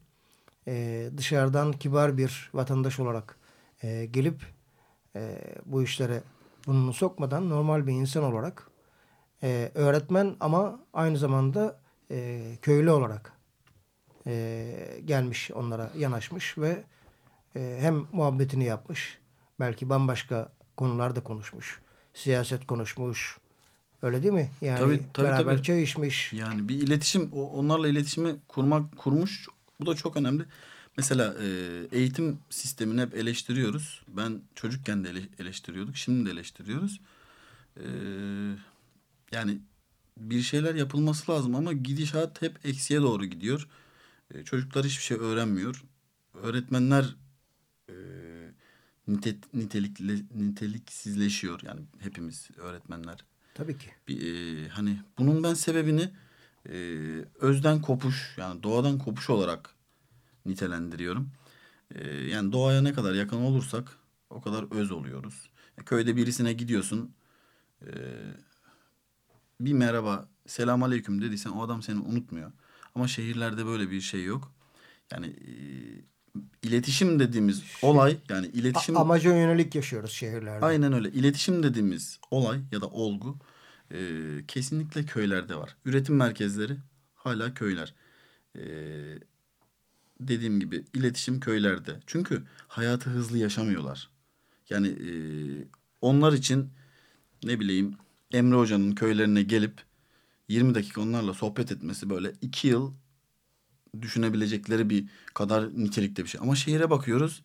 Speaker 2: e, dışarıdan kibar bir vatandaş olarak e, gelip e, bu işlere burnunu sokmadan normal bir insan olarak e, öğretmen ama aynı zamanda e, köylü olarak e, gelmiş onlara yanaşmış ve e, hem muhabbetini yapmış belki bambaşka konularda konuşmuş siyaset konuşmuş öyle değil mi yani
Speaker 3: Tabii, tabii,
Speaker 2: beraber
Speaker 3: tabii.
Speaker 2: çay içmiş
Speaker 3: Yani bir iletişim onlarla iletişimi kurmak kurmuş bu da çok önemli. Mesela e, eğitim sistemini hep eleştiriyoruz. Ben çocukken de ele- eleştiriyorduk, şimdi de eleştiriyoruz. E, yani bir şeyler yapılması lazım ama gidişat hep eksiye doğru gidiyor. E, çocuklar hiçbir şey öğrenmiyor. Öğretmenler e, nite, nitelikle, niteliksizleşiyor. Yani hepimiz öğretmenler
Speaker 2: tabii ki
Speaker 3: bir, e, hani bunun ben sebebini e, özden kopuş yani doğadan kopuş olarak nitelendiriyorum. E, yani doğaya ne kadar yakın olursak o kadar öz oluyoruz. Köyde birisine gidiyorsun e, bir merhaba selam aleyküm dediysen o adam seni unutmuyor. Ama şehirlerde böyle bir şey yok. Yani e, iletişim dediğimiz olay yani iletişim
Speaker 2: A- amaca yönelik yaşıyoruz şehirlerde
Speaker 3: Aynen öyle. İletişim dediğimiz olay ya da olgu e, kesinlikle köylerde var. Üretim merkezleri hala köyler. E, dediğim gibi iletişim köylerde. Çünkü hayatı hızlı yaşamıyorlar. Yani e, onlar için ne bileyim Emre Hoca'nın köylerine gelip 20 dakika onlarla sohbet etmesi böyle 2 yıl düşünebilecekleri bir kadar nitelikte bir şey. Ama şehire bakıyoruz.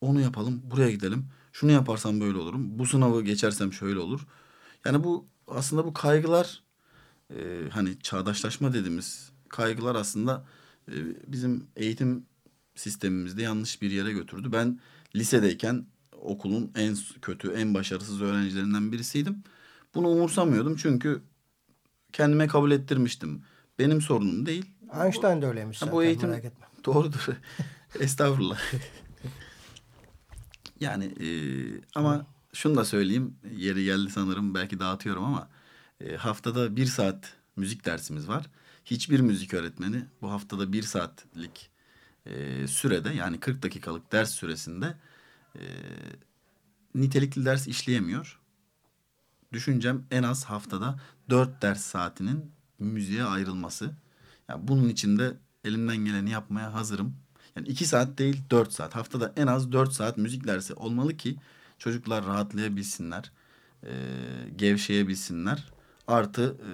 Speaker 3: Onu yapalım, buraya gidelim. Şunu yaparsam böyle olurum. Bu sınavı geçersem şöyle olur. Yani bu aslında bu kaygılar e, hani çağdaşlaşma dediğimiz kaygılar aslında bizim eğitim sistemimizde yanlış bir yere götürdü. Ben lisedeyken okulun en kötü, en başarısız öğrencilerinden birisiydim. Bunu umursamıyordum çünkü kendime kabul ettirmiştim. Benim sorunum değil.
Speaker 2: Einstein de öyleymiş
Speaker 3: Ha,
Speaker 2: zaten
Speaker 3: bu eğitim
Speaker 2: merak etme.
Speaker 3: doğrudur. Estağfurullah. yani e, ama şunu da söyleyeyim. Yeri geldi sanırım belki dağıtıyorum ama e, haftada bir saat müzik dersimiz var. Hiçbir müzik öğretmeni bu haftada bir saatlik e, sürede yani 40 dakikalık ders süresinde e, nitelikli ders işleyemiyor. düşüncem en az haftada dört ders saatinin müziğe ayrılması. Yani bunun için de elimden geleni yapmaya hazırım. Yani iki saat değil dört saat. Haftada en az dört saat müzik dersi olmalı ki çocuklar rahatlayabilsinler. E, gevşeyebilsinler. Artı e,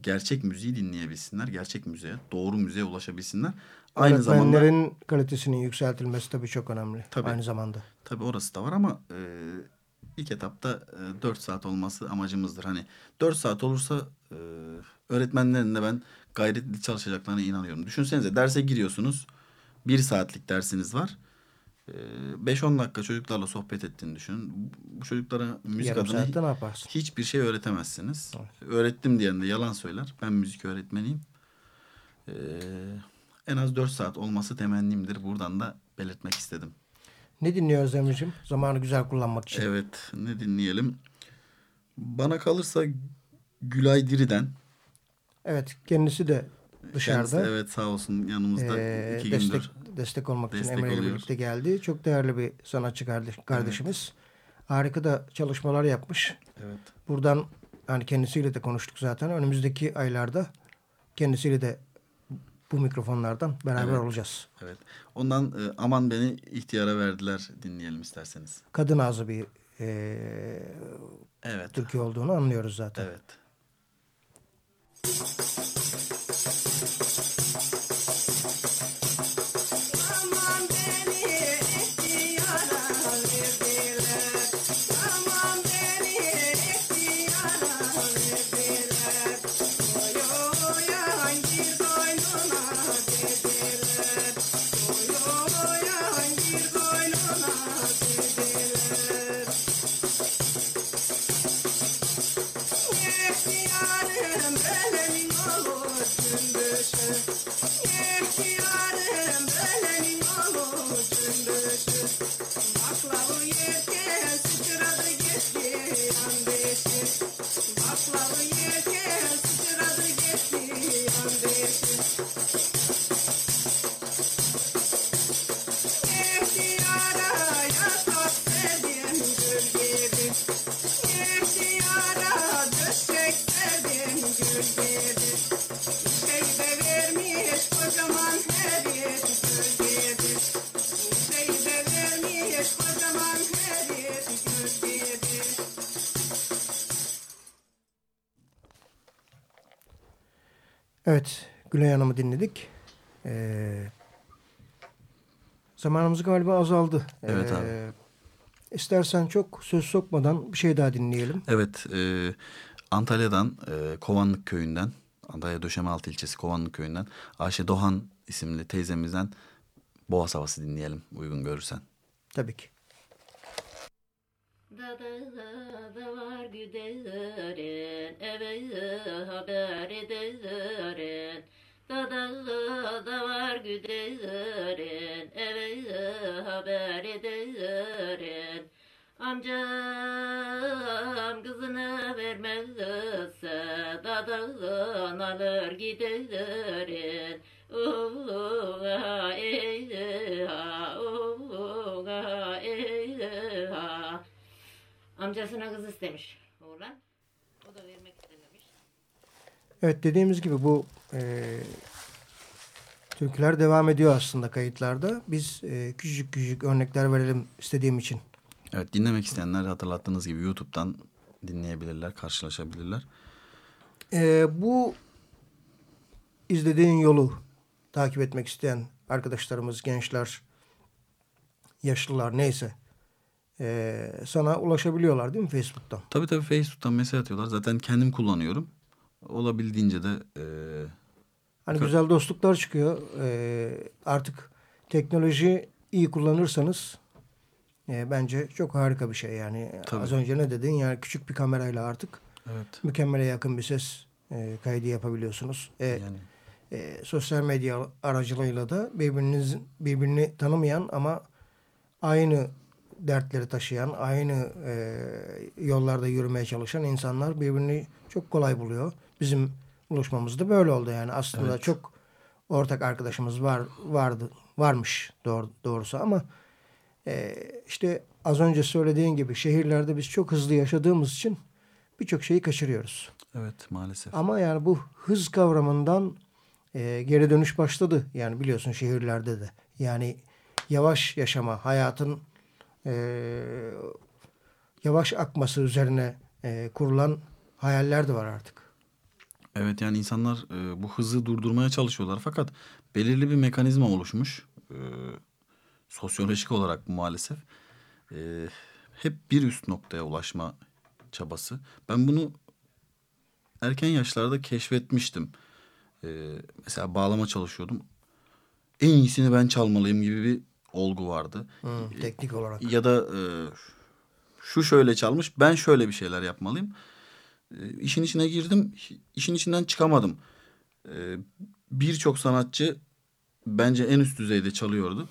Speaker 3: gerçek müziği dinleyebilsinler. Gerçek müziğe, doğru müziğe ulaşabilsinler.
Speaker 2: Aynı zamanda kalitesinin yükseltilmesi tabii çok önemli.
Speaker 3: Tabii.
Speaker 2: Aynı zamanda.
Speaker 3: Tabii orası da var ama e, ilk etapta e, 4 saat olması amacımızdır. Hani 4 saat olursa e, öğretmenlerin de ben gayretli çalışacaklarına inanıyorum. Düşünsenize derse giriyorsunuz. Bir saatlik dersiniz var. 5-10 dakika çocuklarla sohbet ettiğini düşünün. Bu çocuklara müzik
Speaker 2: Yarım
Speaker 3: adına hiçbir şey öğretemezsiniz. Öğrettim diyen de yalan söyler. Ben müzik öğretmeniyim. Ee, en az 4 saat olması temennimdir. Buradan da belirtmek istedim.
Speaker 2: Ne dinliyoruz Emre'cim? Zamanı güzel kullanmak için.
Speaker 3: Evet ne dinleyelim? Bana kalırsa Gülay Diri'den.
Speaker 2: Evet kendisi de dışarıda.
Speaker 3: Kendisi, evet sağ olsun yanımızda
Speaker 2: Ee,
Speaker 3: iki
Speaker 2: destek,
Speaker 3: gündür.
Speaker 2: Destek olmak için
Speaker 3: destek
Speaker 2: Emre ile birlikte geldi. Çok değerli bir sanatçı kardeş, kardeşimiz. Harika da çalışmalar yapmış.
Speaker 3: Evet.
Speaker 2: Buradan hani kendisiyle de konuştuk zaten. Önümüzdeki aylarda kendisiyle de bu mikrofonlardan beraber
Speaker 3: Evet.
Speaker 2: olacağız.
Speaker 3: Evet. Ondan e, aman beni ihtiyara verdiler dinleyelim isterseniz.
Speaker 2: Kadın ağzı bir e,
Speaker 3: Evet.
Speaker 2: türkü olduğunu anlıyoruz zaten.
Speaker 3: Evet.
Speaker 4: Aman
Speaker 2: Gülay Hanım'ı dinledik. Ee, zamanımız galiba azaldı.
Speaker 3: Evet abi.
Speaker 2: Ee, İstersen çok söz sokmadan bir şey daha dinleyelim.
Speaker 3: Evet. e, Antalya'dan e, Kovanlık Köyü'nden Antalya Döşemealtı ilçesi Kovanlık Köyü'nden Ayşe Doğan isimli teyzemizden Boğaz Havası dinleyelim uygun görürsen.
Speaker 2: Tabii ki.
Speaker 5: Dada da var güderin, eve haber ederin. Dada da var güderin, eve haber ederin. Amcam kızını vermezse dadan alır giderin. Oh, ah, eh, ah, oh, ah, eh, ah. Amcasına kız istemiş oğlan. O da vermek istememiş.
Speaker 2: Evet dediğimiz gibi bu e, türküler devam ediyor aslında kayıtlarda. Biz e, küçücük küçücük örnekler verelim istediğim için.
Speaker 3: Evet dinlemek isteyenler hatırlattığınız gibi YouTube'dan dinleyebilirler, karşılaşabilirler.
Speaker 2: E, bu izlediğin yolu takip etmek isteyen arkadaşlarımız, gençler, yaşlılar neyse e, sana ulaşabiliyorlar değil mi Facebook'tan?
Speaker 3: Tabii tabii Facebook'tan mesaj atıyorlar. Zaten kendim kullanıyorum. Olabildiğince de e,
Speaker 2: Hani güzel dostluklar çıkıyor. Ee, artık teknoloji iyi kullanırsanız e, bence çok harika bir şey. Yani
Speaker 3: Tabii.
Speaker 2: az önce ne dedin? Yani küçük bir kamerayla artık
Speaker 3: evet
Speaker 2: mükemmele yakın bir ses e, kaydı yapabiliyorsunuz. E,
Speaker 3: yani
Speaker 2: e, sosyal medya aracılığıyla da birbiriniz birbirini tanımayan ama aynı dertleri taşıyan, aynı e, yollarda yürümeye çalışan insanlar birbirini çok kolay buluyor. Bizim buluşmamız da böyle oldu yani. Aslında
Speaker 3: Evet.
Speaker 2: çok ortak arkadaşımız var vardı varmış doğru, doğrusu ama e, işte az önce söylediğin gibi şehirlerde biz çok hızlı yaşadığımız için birçok şeyi kaçırıyoruz.
Speaker 3: Evet maalesef.
Speaker 2: Ama yani bu hız kavramından e, geri dönüş başladı. Yani biliyorsun şehirlerde de. Yani yavaş yaşama, hayatın e, yavaş akması üzerine e, kurulan hayaller de var artık.
Speaker 3: Evet yani insanlar e, bu hızı durdurmaya çalışıyorlar fakat belirli bir mekanizma oluşmuş. E, sosyolojik olarak maalesef. E, hep bir üst noktaya ulaşma çabası. Ben bunu erken yaşlarda keşfetmiştim. E, mesela bağlama çalışıyordum. En iyisini ben çalmalıyım gibi bir olgu vardı.
Speaker 2: Hı, teknik olarak.
Speaker 3: Ya da e, şu şöyle çalmış ben şöyle bir şeyler yapmalıyım. E, işin içine girdim işin içinden çıkamadım. E, Birçok sanatçı bence en üst düzeyde çalıyordu.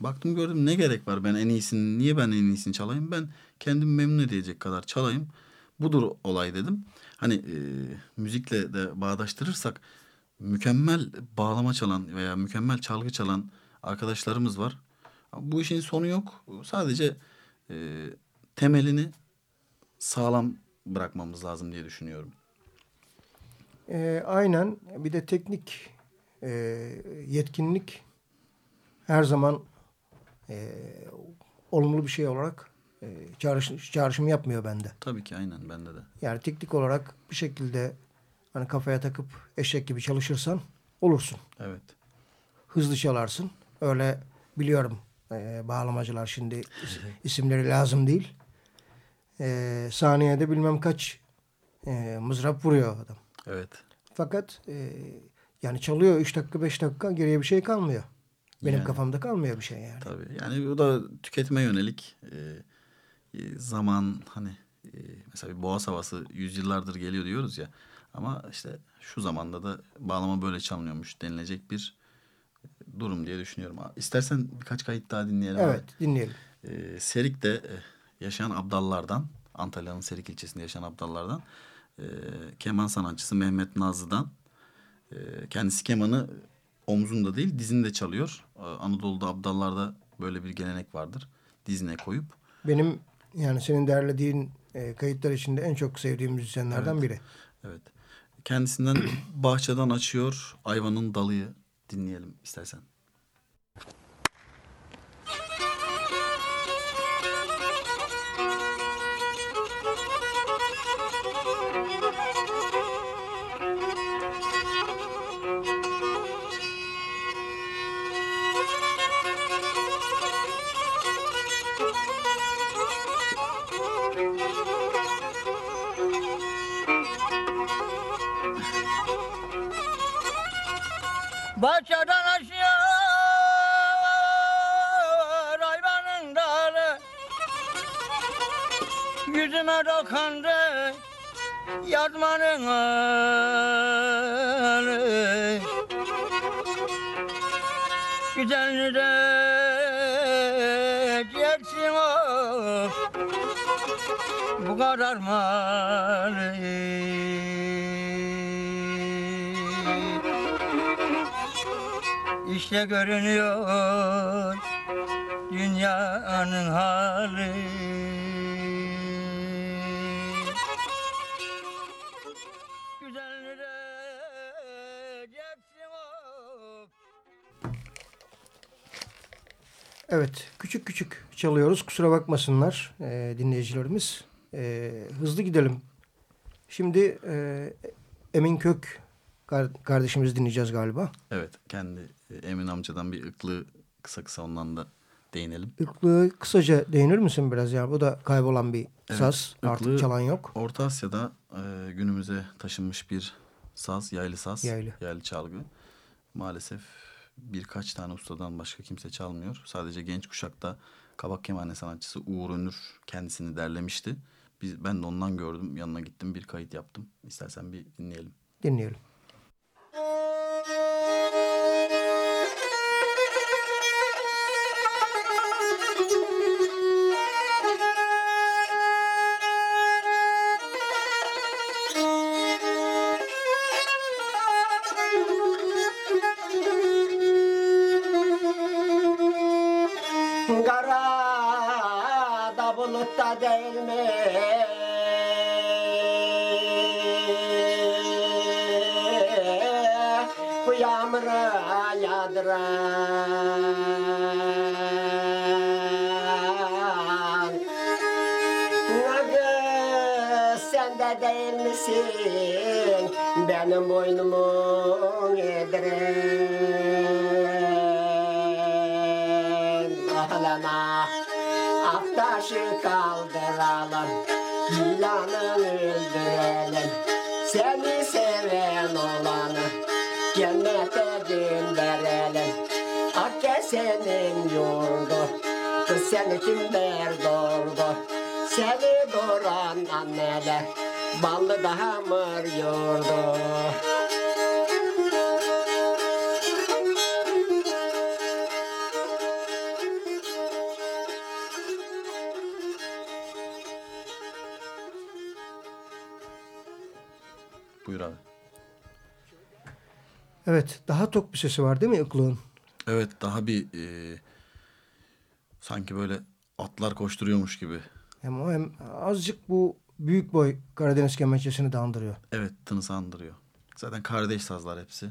Speaker 3: Baktım gördüm ne gerek var ben en iyisini niye ben en iyisini çalayım ben kendimi memnun edecek kadar çalayım. Budur olay dedim. Hani e, müzikle de bağdaştırırsak mükemmel bağlama çalan veya mükemmel çalgı çalan arkadaşlarımız var. Bu işin sonu yok. Sadece e, temelini sağlam bırakmamız lazım diye düşünüyorum.
Speaker 2: E, aynen. Bir de teknik e, yetkinlik her zaman e, olumlu bir şey olarak e, çağrışım, çağrışım yapmıyor bende.
Speaker 3: Tabii ki aynen bende de.
Speaker 2: Yani teknik olarak bir şekilde hani kafaya takıp eşek gibi çalışırsan olursun.
Speaker 3: Evet.
Speaker 2: Hızlı çalarsın. Öyle biliyorum e, bağlamacılar şimdi is- isimleri lazım değil. E, saniyede bilmem kaç e, mızrap vuruyor adam.
Speaker 3: Evet.
Speaker 2: Fakat e, yani çalıyor 3 dakika 5 dakika geriye bir şey kalmıyor. Benim
Speaker 3: Yani.
Speaker 2: kafamda kalmıyor bir şey yani.
Speaker 3: Tabii. Yani bu da tüketime yönelik e, e, zaman hani e, mesela bir boğaz havası yüzyıllardır geliyor diyoruz ya. Ama işte şu zamanda da bağlama böyle çalınıyormuş denilecek bir durum diye düşünüyorum. İstersen birkaç kayıt daha dinleyelim. abi.
Speaker 2: Evet dinleyelim.
Speaker 3: E, Serik'te e, yaşayan Abdallardan, Antalya'nın Serik ilçesinde yaşayan Abdallardan, e, keman sanatçısı Mehmet Nazlı'dan. E, kendisi kemanı omzunda değil dizinde çalıyor. E, Anadolu'da Abdallarda böyle bir gelenek vardır. Dizine koyup.
Speaker 2: Benim yani senin derlediğin e, kayıtlar içinde en çok sevdiğim müzisyenlerden biri.
Speaker 3: Evet. Kendisinden bahçeden açıyor ayvanın dalıyı dinleyelim istersen.
Speaker 6: Yüzüme dokundu yatmanın halı Güzelini de diyeceksin o Bu kadar malı İşte görünüyor dünyanın hali.
Speaker 2: Evet küçük küçük çalıyoruz kusura bakmasınlar e, dinleyicilerimiz. E, hızlı gidelim. Şimdi e, Emin Kök kar- kardeşimizi dinleyeceğiz galiba.
Speaker 3: Evet kendi e, Emin amcadan bir ıklı kısa kısa ondan da değinelim.
Speaker 2: Iklığı kısaca değinir misin biraz ya? Bu da kaybolan bir
Speaker 3: Evet,
Speaker 2: saz. Artık çalan yok.
Speaker 3: Orta Asya'da e, günümüze taşınmış bir saz, yaylı saz,
Speaker 2: Yaylı.
Speaker 3: çalgı. Maalesef birkaç tane ustadan başka kimse çalmıyor. Sadece genç kuşakta kabak kemane sanatçısı Uğur Önür kendisini derlemişti. Biz, ben de ondan gördüm, yanına gittim bir kayıt yaptım. İstersen bir dinleyelim.
Speaker 2: Dinleyelim.
Speaker 7: Cennete gönderelim Hakke senin yurdu. Kız seni kimler doğurdu Seni doğuran anneler Ballı da hamur yurdu
Speaker 2: Evet daha tok bir sesi var değil mi ıklığın?
Speaker 3: Evet daha bir e, sanki böyle atlar koşturuyormuş gibi.
Speaker 2: Hem o hem azıcık bu büyük boy Karadeniz kemençesini de andırıyor.
Speaker 3: Evet tınısı andırıyor. Zaten kardeş sazlar hepsi.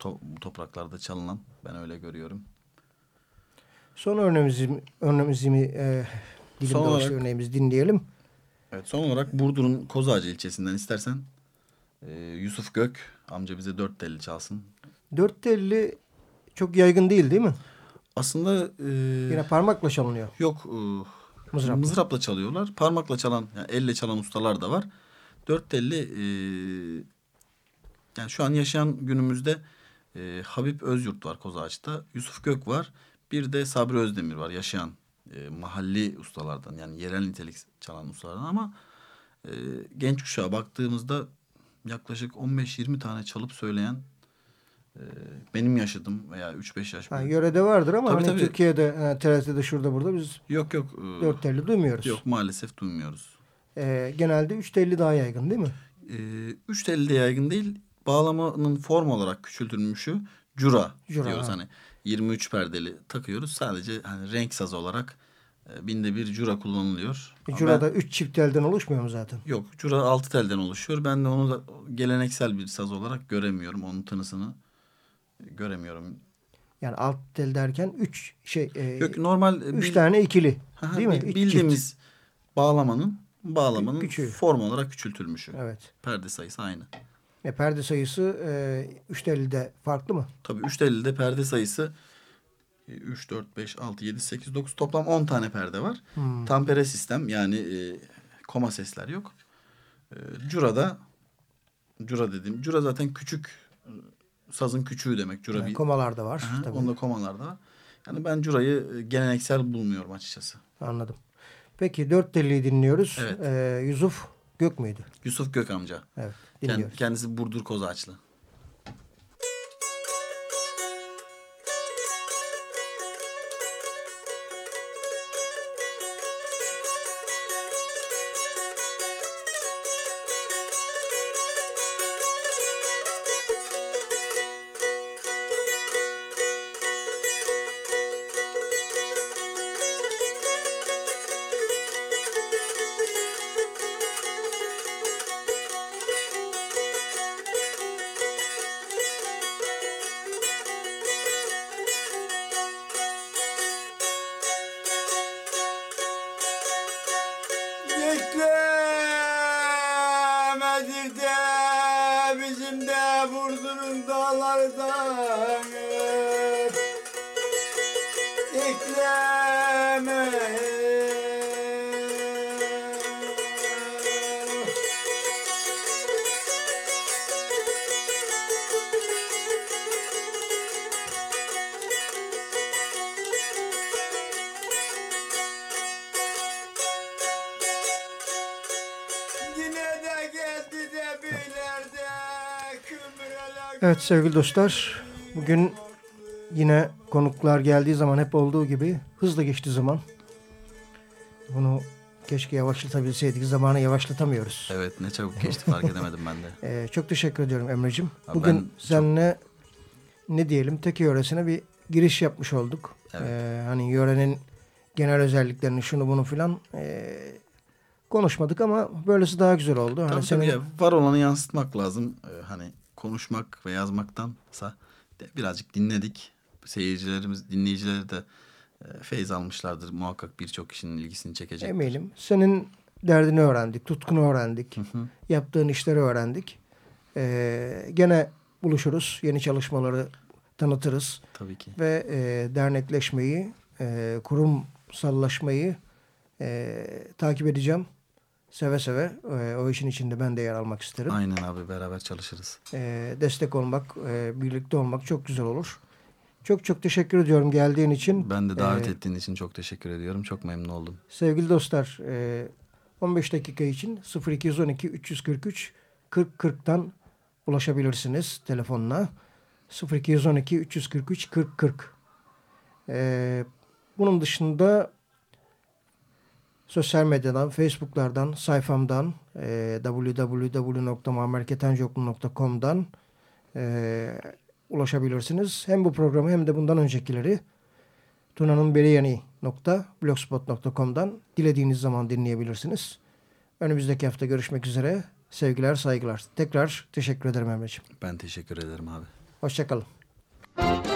Speaker 3: To- bu topraklarda çalınan ben öyle görüyorum.
Speaker 2: Son örneğimizi, örneğimizi e, dilim
Speaker 3: Son olarak-
Speaker 2: örneğimizi dinleyelim.
Speaker 3: Evet son olarak Burdur'un Kozağacı ilçesinden istersen e, Yusuf Gök amca bize dört telli çalsın.
Speaker 2: Dört telli çok yaygın değil değil mi?
Speaker 3: Aslında e,
Speaker 2: Yine parmakla çalınıyor.
Speaker 3: yok e,
Speaker 2: Mızrapla.
Speaker 3: mızrapla çalıyorlar. Parmakla çalan yani elle çalan ustalar da var. Dört telli e, yani şu an yaşayan günümüzde e, Habib Özyurt var Kozağaç'ta. Yusuf Gök var. Bir de Sabri Özdemir var yaşayan e, mahalli ustalardan yani yerel nitelik çalan ustalardan ama e, genç kuşağa baktığımızda yaklaşık 15-20 tane çalıp söyleyen e, benim yaşadım veya 3-5 yaş büyük.
Speaker 2: yörede vardır ama
Speaker 3: Tabii,
Speaker 2: hani
Speaker 3: tabii.
Speaker 2: Türkiye'de e, TRT'de şurada burada biz
Speaker 3: Yok yok. e,
Speaker 2: dört telli duymuyoruz.
Speaker 3: Yok maalesef duymuyoruz.
Speaker 2: E, genelde üç telli daha yaygın değil mi?
Speaker 3: E, üç telli de yaygın değil. Bağlamanın form olarak küçültülmüşü cura,
Speaker 2: Cura,
Speaker 3: diyoruz
Speaker 2: ha.
Speaker 3: hani. 23 perdeli takıyoruz. Sadece hani renk saz olarak binde bir cura kullanılıyor.
Speaker 2: E,
Speaker 3: Ama
Speaker 2: Cura'da
Speaker 3: ben-
Speaker 2: üç çift telden oluşmuyor mu zaten?
Speaker 3: yok cura 6 telden oluşuyor. Ben de onu da geleneksel bir saz olarak göremiyorum. Onun tınısını göremiyorum.
Speaker 2: Yani alt tel derken üç şey e,
Speaker 3: Yok normal e,
Speaker 2: üç
Speaker 3: bil-
Speaker 2: tane ikili
Speaker 3: Aha,
Speaker 2: değil mi? Üç çift.
Speaker 3: bildiğimiz bağlamanın bağlamanın
Speaker 2: Küçüğü.
Speaker 3: form olarak küçültülmüşü.
Speaker 2: Evet.
Speaker 3: Perde sayısı aynı.
Speaker 2: E, perde sayısı e, üç tellide farklı mı?
Speaker 3: Tabii 3 telli'de perde sayısı e, 3, 4, 5, 6, 7, 8, 9 toplam 10 tane perde var.
Speaker 2: Hmm.
Speaker 3: Tampere sistem yani e, koma sesler yok. E, Cura'da Cura dediğim Cura zaten küçük e, sazın küçüğü demek. Cura
Speaker 2: Yani
Speaker 3: bir
Speaker 2: komalar da var.
Speaker 3: Aha,
Speaker 2: tabii.
Speaker 3: onda komalarda var. Yani ben Cura'yı e, geleneksel bulmuyorum açıkçası.
Speaker 2: Anladım. Peki dört telliyi dinliyoruz.
Speaker 3: Evet.
Speaker 2: E, Yusuf Gök müydü?
Speaker 3: Yusuf Gök amca.
Speaker 2: Evet. Dinliyoruz.
Speaker 3: kendisi Burdur Kozağaçlı.
Speaker 2: Evet sevgili dostlar. Bugün yine konuklar geldiği zaman hep olduğu gibi hızla geçti zaman. Bunu keşke yavaşlatabilseydik. Zamanı yavaşlatamıyoruz.
Speaker 3: Evet ne çabuk geçti fark edemedim ben de.
Speaker 2: Ee, çok teşekkür ediyorum Emre'cim. Bugün
Speaker 3: ben çok-
Speaker 2: seninle ne diyelim Teki yöresine bir giriş yapmış olduk.
Speaker 3: Evet.
Speaker 2: Ee, hani yörenin genel özelliklerini şunu bunu filan ee, konuşmadık ama böylesi daha güzel oldu. Hani
Speaker 3: Tabii
Speaker 2: senin
Speaker 3: tabii ya, var olanı yansıtmak lazım. Ee, hani konuşmak ve yazmaktansa birazcık dinledik. Seyircilerimiz, dinleyicileri de e, feyz almışlardır. Muhakkak birçok kişinin ilgisini çekecek.
Speaker 2: Eminim. Senin derdini öğrendik, tutkunu öğrendik, yaptığın işleri öğrendik. Ee, gene buluşuruz, yeni çalışmaları tanıtırız
Speaker 3: Tabii ki.
Speaker 2: ve e, dernekleşmeyi, e, kurumsallaşmayı e, takip edeceğim. Seve seve e, o işin içinde ben de yer almak isterim.
Speaker 3: Aynen abi beraber çalışırız.
Speaker 2: E, destek olmak, e, birlikte olmak çok güzel olur. Çok çok teşekkür ediyorum geldiğin için.
Speaker 3: Ben de davet
Speaker 2: Ee,
Speaker 3: ettiğin için çok teşekkür ediyorum. Çok memnun oldum.
Speaker 2: Sevgili dostlar, e, 15 dakika için 0212 343 40 40'tan ulaşabilirsiniz telefonla. 0212 343 40 40. E, bunun dışında sosyal medyadan, Facebook'lardan, sayfamdan, e, www.muammerketencoklu.com'dan e, ulaşabilirsiniz. Hem bu programı hem de bundan öncekileri tunanınberiyani.blogspot.com'dan dilediğiniz zaman dinleyebilirsiniz. Önümüzdeki hafta görüşmek üzere. Sevgiler, saygılar. Tekrar teşekkür ederim Emre'ciğim.
Speaker 3: Ben teşekkür ederim abi.
Speaker 2: Hoşçakalın.
Speaker 8: Să